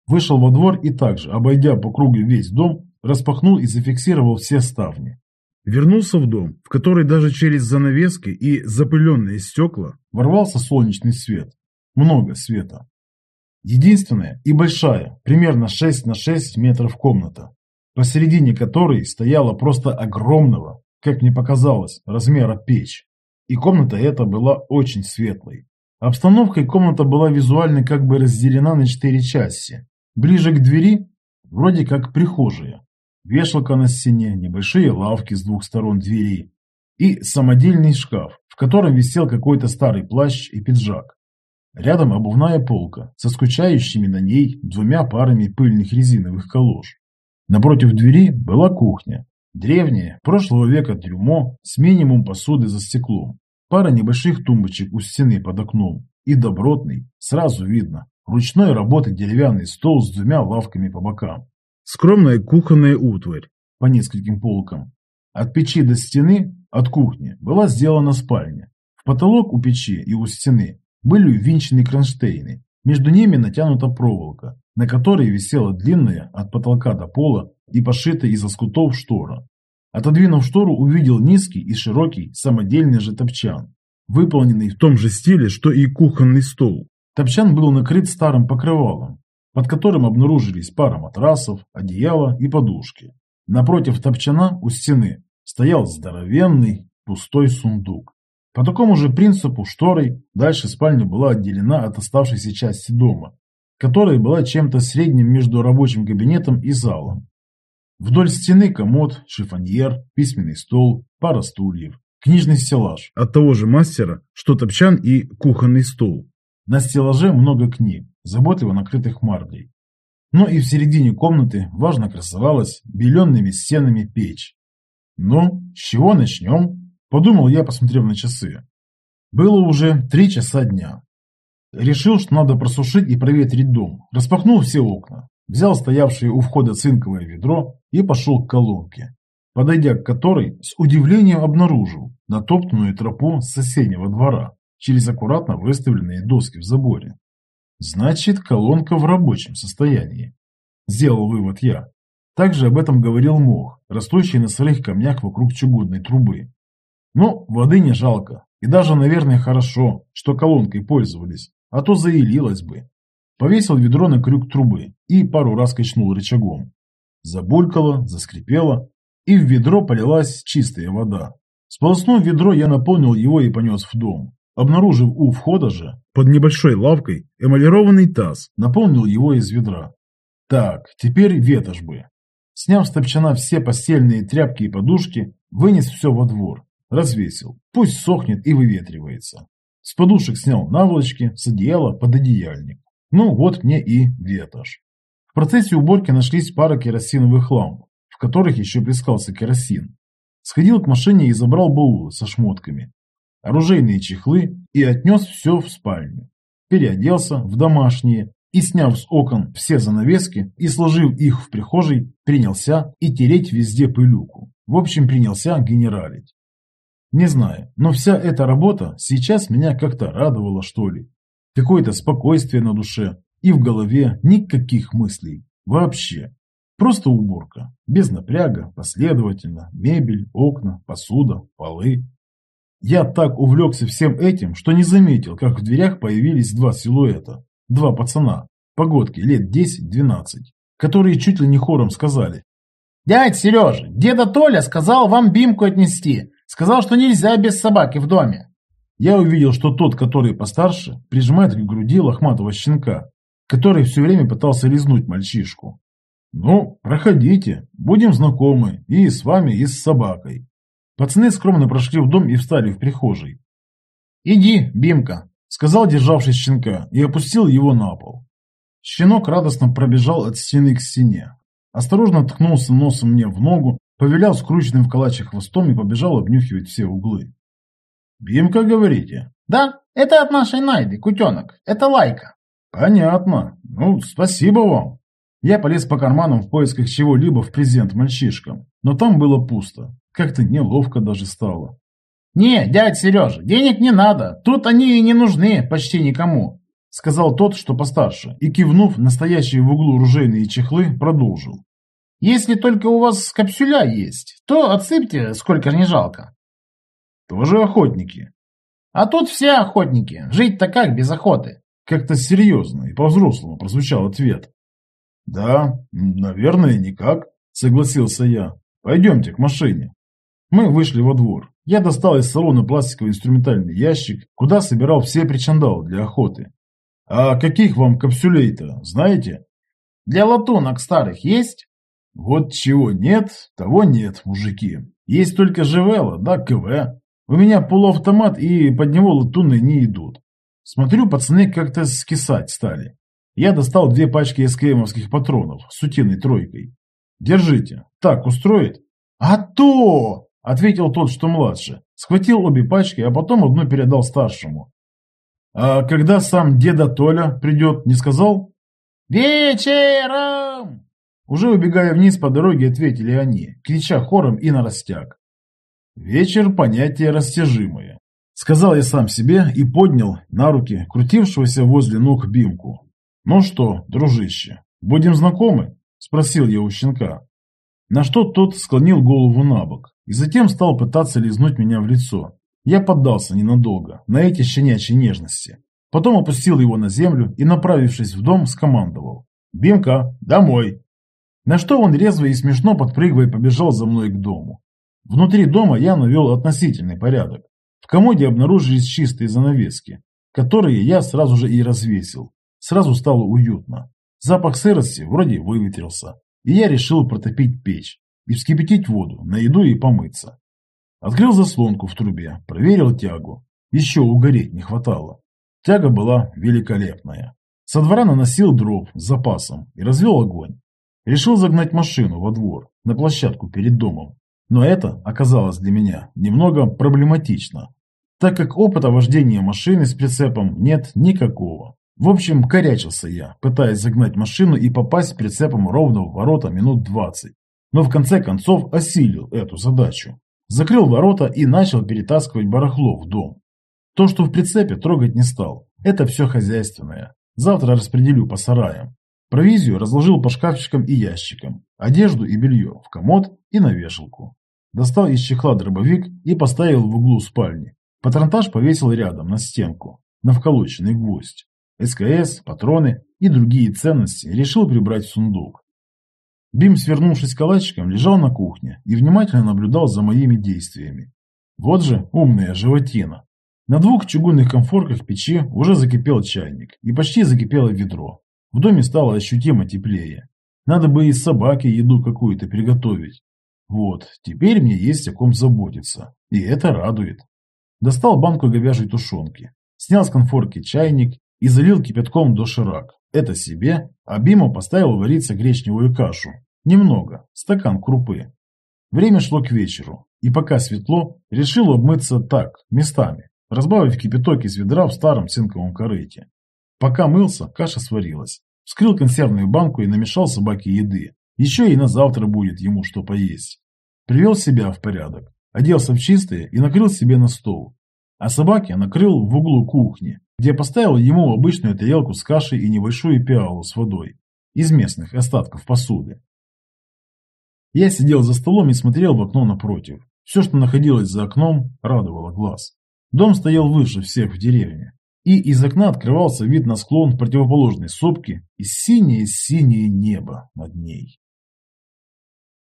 Вышел во двор и также, обойдя по кругу весь дом, распахнул и зафиксировал все ставни. Вернулся в дом, в который даже через занавески и запыленные стекла ворвался солнечный свет. Много света. Единственная и большая, примерно 6 на 6 метров комната, посередине которой стояла просто огромного, как мне показалось, размера печь. И комната эта была очень светлой. Обстановкой комната была визуально как бы разделена на четыре части. Ближе к двери, вроде как прихожая, вешалка на стене, небольшие лавки с двух сторон двери и самодельный шкаф, в котором висел какой-то старый плащ и пиджак. Рядом обувная полка со скучающими на ней двумя парами пыльных резиновых колош. Напротив двери была кухня. Древняя, прошлого века трюмо с минимум посуды за стеклом. Пара небольших тумбочек у стены под окном. И добротный, сразу видно, ручной работы деревянный стол с двумя лавками по бокам. Скромная кухонная утварь по нескольким полкам. От печи до стены, от кухни, была сделана спальня. В потолок у печи и у стены были ввинчены кронштейны. Между ними натянута проволока, на которой висела длинная от потолка до пола и пошитая из лоскутов штора. Отодвинув штору, увидел низкий и широкий самодельный же топчан, выполненный в том же стиле, что и кухонный стол. Топчан был накрыт старым покрывалом, под которым обнаружились пара матрасов, одеяло и подушки. Напротив топчана у стены стоял здоровенный пустой сундук. По такому же принципу шторой дальше спальня была отделена от оставшейся части дома, которая была чем-то средним между рабочим кабинетом и залом. Вдоль стены комод, шифоньер, письменный стол, пара стульев, книжный стеллаж от того же мастера, что топчан и кухонный стол. На стеллаже много книг, заботливо накрытых марлей. Но и в середине комнаты важно красовалась беленными стенами печь. «Ну, с чего начнем?» – подумал я, посмотрев на часы. Было уже три часа дня. Решил, что надо просушить и проветрить дом. Распахнул все окна, взял стоявшее у входа цинковое ведро и пошел к колонке, подойдя к которой с удивлением обнаружил натоптанную тропу с соседнего двора через аккуратно выставленные доски в заборе. Значит, колонка в рабочем состоянии. Сделал вывод я. Также об этом говорил мох, растущий на сырых камнях вокруг чугунной трубы. Но воды не жалко, и даже, наверное, хорошо, что колонкой пользовались, а то заилилось бы. Повесил ведро на крюк трубы и пару раз качнул рычагом. Забулькало, заскрипело, и в ведро полилась чистая вода. Сполоснув ведро, я наполнил его и понес в дом. Обнаружив у входа же, под небольшой лавкой, эмалированный таз, наполнил его из ведра. Так, теперь ветошь бы. Сняв с топчана все постельные тряпки и подушки, вынес все во двор, развесил. Пусть сохнет и выветривается. С подушек снял наволочки, с одеяла под одеяльник. Ну вот мне и ветошь. В процессе уборки нашлись пара керосиновых ламп, в которых еще плескался керосин. Сходил к машине и забрал баулы со шмотками оружейные чехлы и отнес все в спальню. переоделся в домашние и, сняв с окон все занавески и сложив их в прихожей, принялся и тереть везде пылюку. В общем, принялся генералить. Не знаю, но вся эта работа сейчас меня как-то радовала, что ли. Какое-то спокойствие на душе и в голове никаких мыслей. Вообще. Просто уборка. Без напряга, последовательно. Мебель, окна, посуда, полы. Я так увлекся всем этим, что не заметил, как в дверях появились два силуэта. Два пацана, погодки лет 10-12, которые чуть ли не хором сказали. «Дядь Сережа, деда Толя сказал вам бимку отнести. Сказал, что нельзя без собаки в доме». Я увидел, что тот, который постарше, прижимает к груди лохматого щенка, который все время пытался лизнуть мальчишку. «Ну, проходите, будем знакомы, и с вами, и с собакой». Пацаны скромно прошли в дом и встали в прихожей. «Иди, Бимка», — сказал, державшись щенка, и опустил его на пол. Щенок радостно пробежал от стены к стене. Осторожно ткнулся носом мне в ногу, повилял скрученным в калаче хвостом и побежал обнюхивать все углы. «Бимка, говорите?» «Да, это от нашей Найды, кутенок. Это Лайка». «Понятно. Ну, спасибо вам». Я полез по карманам в поисках чего-либо в презент мальчишкам, но там было пусто. Как-то неловко даже стало. «Не, дядь Сережа, денег не надо. Тут они и не нужны почти никому», сказал тот, что постарше, и, кивнув настоящие в углу ружейные чехлы, продолжил. «Если только у вас капсюля есть, то отсыпьте, сколько не жалко». «Тоже охотники?» «А тут все охотники. Жить-то как без охоты?» Как-то серьезно и по-взрослому прозвучал ответ. «Да, наверное, никак», — согласился я. «Пойдемте к машине». Мы вышли во двор. Я достал из салона пластиковый инструментальный ящик, куда собирал все причандалы для охоты. «А каких вам капсулей-то, знаете?» «Для латунок старых есть?» «Вот чего нет, того нет, мужики. Есть только Живела, да КВ. У меня полуавтомат, и под него латунные не идут. Смотрю, пацаны как-то скисать стали. Я достал две пачки СКМовских патронов с утиной тройкой. Держите. Так устроит? А то! Ответил тот, что младше. Схватил обе пачки, а потом одну передал старшему. А когда сам деда Толя придет, не сказал? Вечером! Уже убегая вниз по дороге, ответили они, крича хором и на растяг. Вечер – понятие растяжимое. Сказал я сам себе и поднял на руки крутившегося возле ног Бимку. «Ну что, дружище, будем знакомы?» – спросил я у щенка. На что тот склонил голову на бок и затем стал пытаться лизнуть меня в лицо. Я поддался ненадолго, на эти щенячьи нежности. Потом опустил его на землю и, направившись в дом, скомандовал. «Бимка, домой!» На что он резво и смешно подпрыгивая побежал за мной к дому. Внутри дома я навел относительный порядок. В комоде обнаружились чистые занавески, которые я сразу же и развесил. Сразу стало уютно. Запах сырости вроде выветрился, и я решил протопить печь и вскипятить воду на еду и помыться. Открыл заслонку в трубе, проверил тягу. Еще угореть не хватало. Тяга была великолепная. Со двора наносил дров с запасом и развел огонь. Решил загнать машину во двор, на площадку перед домом. Но это оказалось для меня немного проблематично, так как опыта вождения машины с прицепом нет никакого. В общем, корячился я, пытаясь загнать машину и попасть прицепом ровно в ворота минут 20. Но в конце концов осилил эту задачу. Закрыл ворота и начал перетаскивать барахло в дом. То, что в прицепе, трогать не стал. Это все хозяйственное. Завтра распределю по сараям. Провизию разложил по шкафчикам и ящикам. Одежду и белье в комод и на вешалку. Достал из чехла дробовик и поставил в углу спальни. Патронтаж повесил рядом, на стенку, на вколоченный гвоздь. СКС, патроны и другие ценности решил прибрать в сундук. Бим, свернувшись калачиком, лежал на кухне и внимательно наблюдал за моими действиями. Вот же умная животина. На двух чугунных комфорках печи уже закипел чайник и почти закипело ведро. В доме стало ощутимо теплее. Надо бы и собаке еду какую-то приготовить. Вот, теперь мне есть о ком заботиться. И это радует. Достал банку говяжьей тушенки. Снял с конфорки чайник и залил кипятком до ширак. Это себе, а Бима поставил вариться гречневую кашу. Немного, стакан крупы. Время шло к вечеру, и пока светло, решил обмыться так, местами, разбавив кипяток из ведра в старом цинковом корыте. Пока мылся, каша сварилась. Вскрыл консервную банку и намешал собаке еды. Еще и на завтра будет ему что поесть. Привел себя в порядок, оделся в чистое и накрыл себе на стол. А собаке накрыл в углу кухни, где поставил ему обычную тарелку с кашей и небольшую пиалу с водой из местных остатков посуды. Я сидел за столом и смотрел в окно напротив. Все, что находилось за окном, радовало глаз. Дом стоял выше всех в деревне, и из окна открывался вид на склон противоположной сопки и синее-синее небо над ней.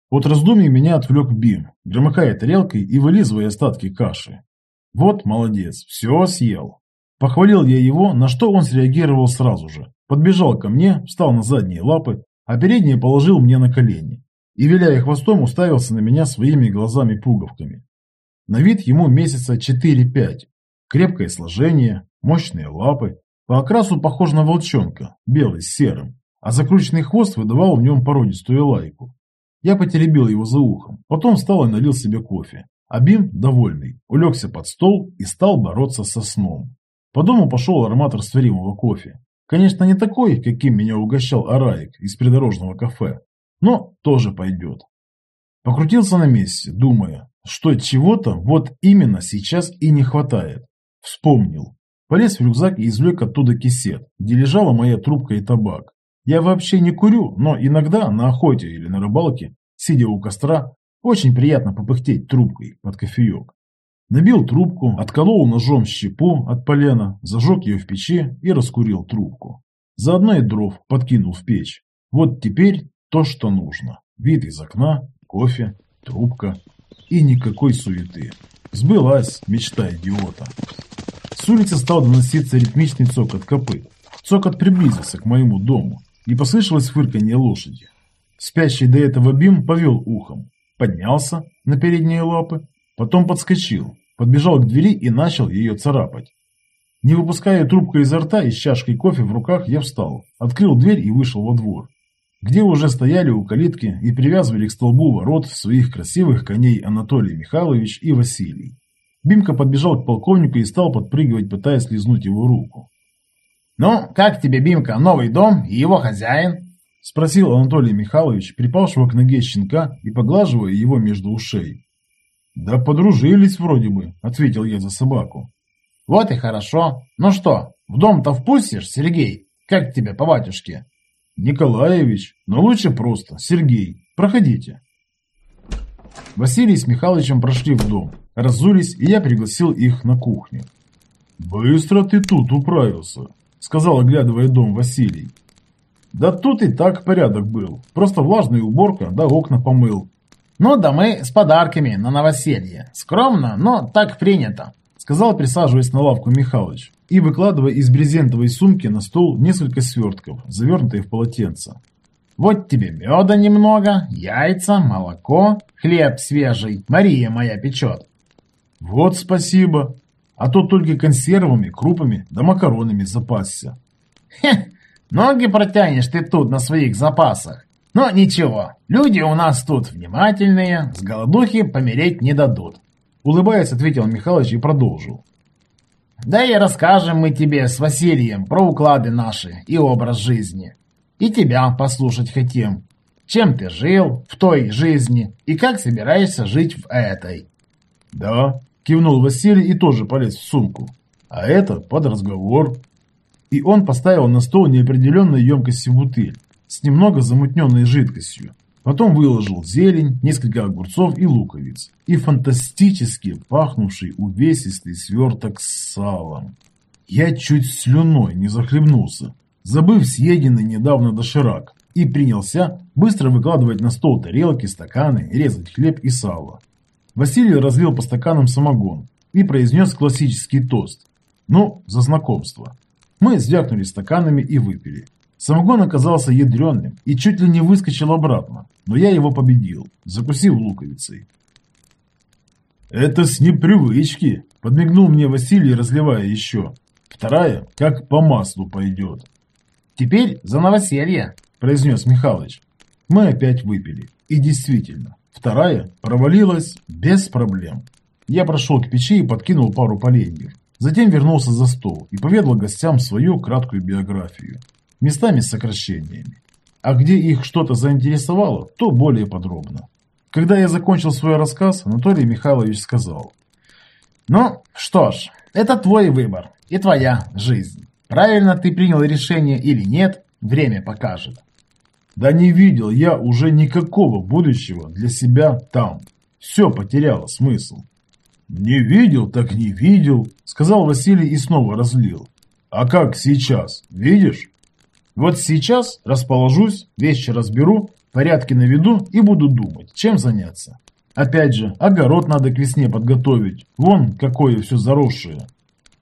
От раздумий меня отвлек Бим, громыхая тарелкой и вылизывая остатки каши. Вот молодец, все съел. Похвалил я его, на что он среагировал сразу же. Подбежал ко мне, встал на задние лапы, а передние положил мне на колени. И, виляя хвостом, уставился на меня своими глазами-пуговками. На вид ему месяца 4-5. Крепкое сложение, мощные лапы. По окрасу похож на волчонка, белый с серым. А закрученный хвост выдавал в нем породистую лайку. Я потеребил его за ухом, потом встал и налил себе кофе. А Бим, довольный, улегся под стол и стал бороться со сном. По дому пошел аромат растворимого кофе. Конечно, не такой, каким меня угощал Араик из придорожного кафе, но тоже пойдет. Покрутился на месте, думая, что чего-то вот именно сейчас и не хватает. Вспомнил. Полез в рюкзак и извлек оттуда кисет, где лежала моя трубка и табак. Я вообще не курю, но иногда на охоте или на рыбалке, сидя у костра, очень приятно попыхтеть трубкой под кофеек. Набил трубку, отколол ножом щепу от полена, зажег ее в печи и раскурил трубку. Заодно и дров подкинул в печь. Вот теперь то, что нужно. Вид из окна, кофе, трубка и никакой суеты. Сбылась мечта идиота. С улицы стал доноситься ритмичный цокот копыт. Цокот приблизился к моему дому и послышалось фырканье лошади. Спящий до этого Бим повел ухом, поднялся на передние лапы, потом подскочил, подбежал к двери и начал ее царапать. Не выпуская трубку изо рта и с чашкой кофе в руках, я встал, открыл дверь и вышел во двор, где уже стояли у калитки и привязывали к столбу ворот своих красивых коней Анатолий Михайлович и Василий. Бимка подбежал к полковнику и стал подпрыгивать, пытаясь лизнуть его руку. «Ну, как тебе, Бимка, новый дом и его хозяин?» – спросил Анатолий Михайлович, припавшего к ноге щенка и поглаживая его между ушей. «Да подружились вроде бы», – ответил я за собаку. «Вот и хорошо. Ну что, в дом-то впустишь, Сергей? Как тебе по батюшке?» «Николаевич, но лучше просто. Сергей, проходите». Василий с Михайловичем прошли в дом, разулись, и я пригласил их на кухню. «Быстро ты тут управился», сказал, оглядывая дом Василий. Да тут и так порядок был. Просто влажная уборка, да окна помыл. Ну да мы с подарками на новоселье. Скромно, но так принято. Сказал, присаживаясь на лавку Михалыч и выкладывая из брезентовой сумки на стол несколько свертков, завернутые в полотенце. Вот тебе меда немного, яйца, молоко, хлеб свежий, Мария моя печет. Вот спасибо, а то только консервами, крупами да макаронами запасся. Хе, ноги протянешь ты тут на своих запасах. Но ничего, люди у нас тут внимательные, с голодухи помереть не дадут. Улыбаясь, ответил Михалыч и продолжил. Да и расскажем мы тебе с Василием про уклады наши и образ жизни. И тебя послушать хотим. Чем ты жил в той жизни и как собираешься жить в этой. Да, Кивнул Василий и тоже полез в сумку. А это под разговор. И он поставил на стол неопределенной емкости бутыль с немного замутненной жидкостью. Потом выложил зелень, несколько огурцов и луковиц. И фантастически пахнувший увесистый сверток с салом. Я чуть слюной не захлебнулся, забыв съеденный недавно доширак, и принялся быстро выкладывать на стол тарелки, стаканы, резать хлеб и сало. Василий разлил по стаканам самогон и произнес классический тост. Ну, за знакомство. Мы звякнули стаканами и выпили. Самогон оказался ядреным и чуть ли не выскочил обратно, но я его победил, закусив луковицей. «Это с непривычки», – подмигнул мне Василий, разливая еще. «Вторая, как по маслу пойдет». «Теперь за новоселье», – произнес Михалыч. Мы опять выпили. И действительно, Вторая провалилась без проблем. Я прошел к печи и подкинул пару поленьев. Затем вернулся за стол и поведал гостям свою краткую биографию, местами с сокращениями. А где их что-то заинтересовало, то более подробно. Когда я закончил свой рассказ, Анатолий Михайлович сказал. «Ну, что ж, это твой выбор и твоя жизнь. Правильно ты принял решение или нет, время покажет». Да не видел я уже никакого будущего для себя там. Все потеряло смысл. «Не видел, так не видел», — сказал Василий и снова разлил. «А как сейчас? Видишь?» «Вот сейчас расположусь, вещи разберу, порядки наведу и буду думать, чем заняться. Опять же, огород надо к весне подготовить. Вон, какое все заросшее».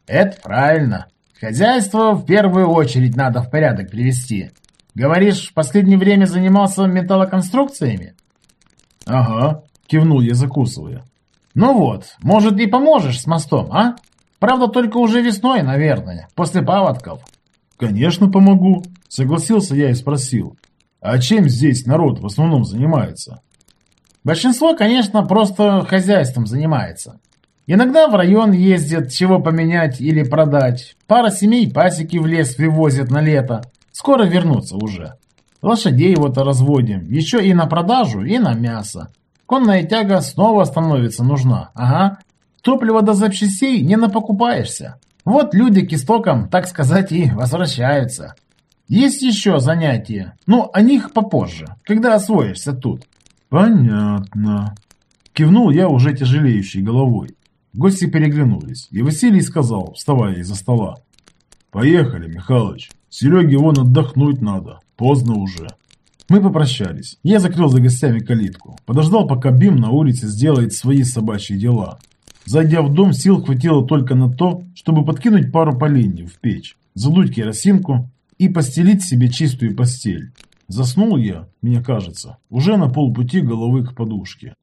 «Это правильно. Хозяйство в первую очередь надо в порядок привести. Говоришь, в последнее время занимался металлоконструкциями?» «Ага», — кивнул я, закусывая. Ну вот, может и поможешь с мостом, а? Правда, только уже весной, наверное, после паводков. Конечно, помогу, согласился я и спросил. А чем здесь народ в основном занимается? Большинство, конечно, просто хозяйством занимается. Иногда в район ездят, чего поменять или продать. Пара семей пасеки в лес привозят на лето. Скоро вернутся уже. Лошадей вот разводим, еще и на продажу, и на мясо. Конная тяга снова становится нужна. Ага. Топливо до запчастей не напокупаешься. Вот люди к истокам, так сказать, и возвращаются. Есть еще занятия, но о них попозже, когда освоишься тут. Понятно. Кивнул я уже тяжелеющей головой. Гости переглянулись, и Василий сказал, вставая из-за стола. «Поехали, Михалыч. Сереге вон отдохнуть надо. Поздно уже». Мы попрощались. Я закрыл за гостями калитку. Подождал, пока Бим на улице сделает свои собачьи дела. Зайдя в дом, сил хватило только на то, чтобы подкинуть пару поленьев в печь, задуть керосинку и постелить себе чистую постель. Заснул я, мне кажется, уже на полпути головы к подушке.